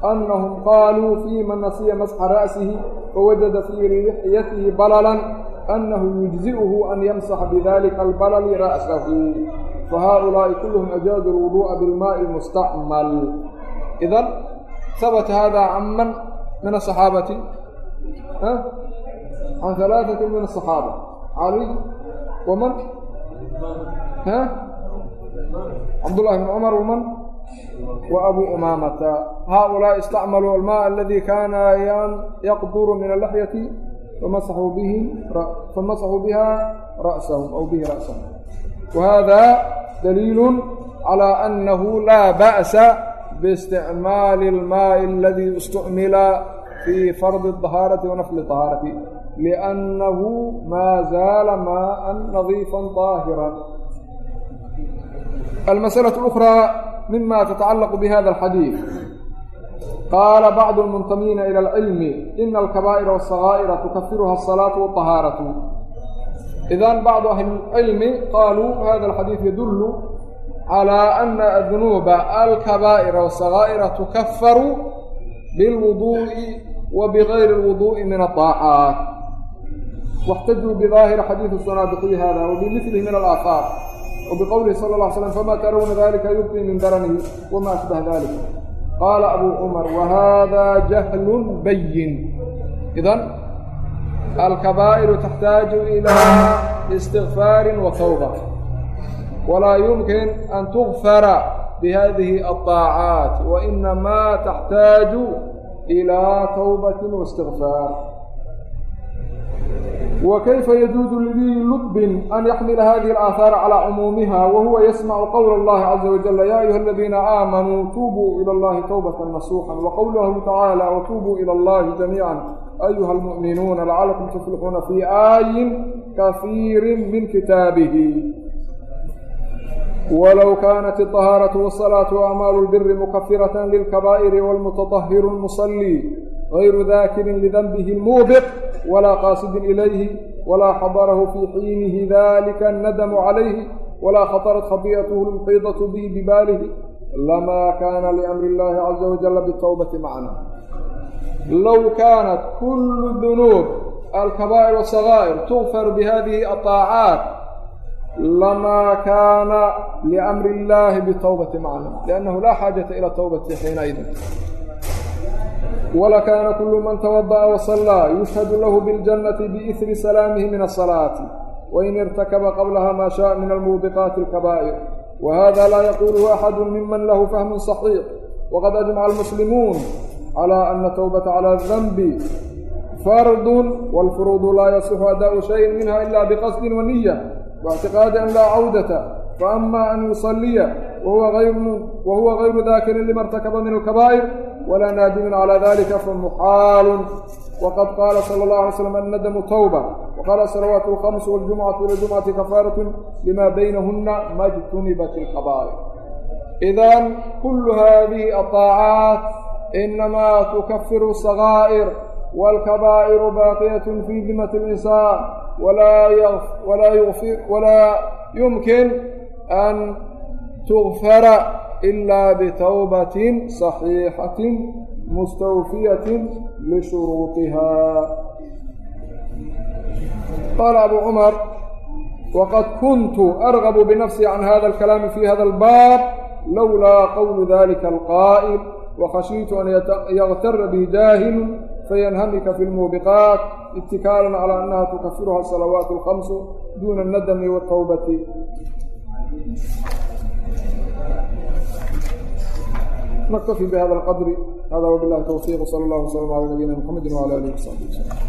أنهم قالوا في من نسي مسح رأسه فوجد في لحيته بللا أنه يجزئه أن يمسح بذلك البلل رأسه فهؤلاء كلهم أجازوا الوضوء بالماء المستعمل إذا ثبت هذا عمن من الصحابة ها؟ عن ثلاثة من الصحابة علي ومن ها عبد الله بن عمر ومن وأبو أمامة هؤلاء استعملوا الماء الذي كان يقدر من اللحية فمسحوا به فمسحوا بها رأسهم أو به رأسهم وهذا دليل على أنه لا بأس باستعمال الماء الذي استعمل في فرض الطهارة ونفل الطهارة لأنه ما زال ماء نظيفا طاهرا المسألة الأخرى مما تتعلق بهذا الحديث قال بعض المنتمين إلى العلم إن الكبائر والصغائر تكفرها الصلاة والطهارة إذا بعض أهل العلم قالوا هذا الحديث يدل على أن الذنوب الكبائر والصغائر تكفر بالوضوء وبغير الوضوء من الطاعات واحتجوا بظاهر حديث الصنادقي هذا وبمثله من الآثار وبقوله صلى الله عليه وسلم فما ترون ذلك يبقي من درنه وما أشبه ذلك قال أبو عمر وهذا جهل بين إذن الكبائر تحتاج إلى استغفار وتوبة ولا يمكن أن تغفر بهذه الطاعات وإنما تحتاج إلى توبة واستغفار وكيف يجوز لذي لب أن يحمل هذه الآثار على عمومها وهو يسمع قول الله عز وجل يا أيها الذين آمنوا توبوا إلى الله توبة نصوحا وقوله تعالى وتوبوا إلى الله جميعا ayuha almu'minuuna lacalakum tuflixuuna fii aayin kahiirin min kitaabihi wlow kaanat الطahaaraةu والsalaaةu وأعmaalu الbiri mukafiraة lilkabaa'iri wاlmutaطahiru الmuصlii غayru daakirin lidanbihi الmuubiq walaa qaasidin ilayhi walaa xadarahu fii xiinihi dalika الnadamu عalayhi walaa khaطrat khadiئathu اlmuxiidaة bihi bibaalihi lamaa kaana liأmri اllahi عaزa wajala bالtowbaةi macna لو كانت كل الذنوب الكبائر والصغائر تغفر بهذه الطاعات lamaa kaana liamri illaahi bitawbati macna liannahu laa xaajata ila tawbati xiinaidin walakaana kulu man tawada'a wasallaa yushhadu lahu biاljannati biihri salaamihi min asalaati wain irtakaba qablaha maa shaءa min almuubiqaati alkabaa'ir wahada laa yaquuluhu axadu miman lahu fahmu صaxiix waqad ajmaca almuslimuun calى ana towbata calى danbi fardun wاlfuruudu laa yasixu adaءu shayin minha ila biqasdin waniya واعtiqaadi an laa cawdata faama an yusaliya wahuwa gayru dakirin lima اrtakaba min alkabaa'ir walaa naadimin calى dalika famuxaalu wqad qaala salى اlه alay slam annadamu tawba waqaala salawaat اlkhams wاljumcatu ila jumcati kafaaraة lima baynahuna ma jtunibat اlkabaa'ir idan kulu hadihi aطaacaat inamaa tukafiru sagaa'ir wاlkabaa'iru baaqiyaة fi dimati اlinsaan walaa yumkin an tugfara ila bitawbatin صaxiixatin mustawfiyatin lishuruuطiha qaala abu cumar waqad kuntu argabu binafsii can hada alkalaami fi hada albaab lowlaa qowlu dalika alqaa'il wakhashiitu an yagtara bihi jaahilu fayanhamika fi lmuubiqaat itikaalan calى annaha tukafiruha asalawaat alkhamsu duna alnadami waatawbati نكتفي بهذا القدر هذا وبالله التوفيق وصلى الله وسلم على نبينا محمد وعلى اله وصحبه وسلم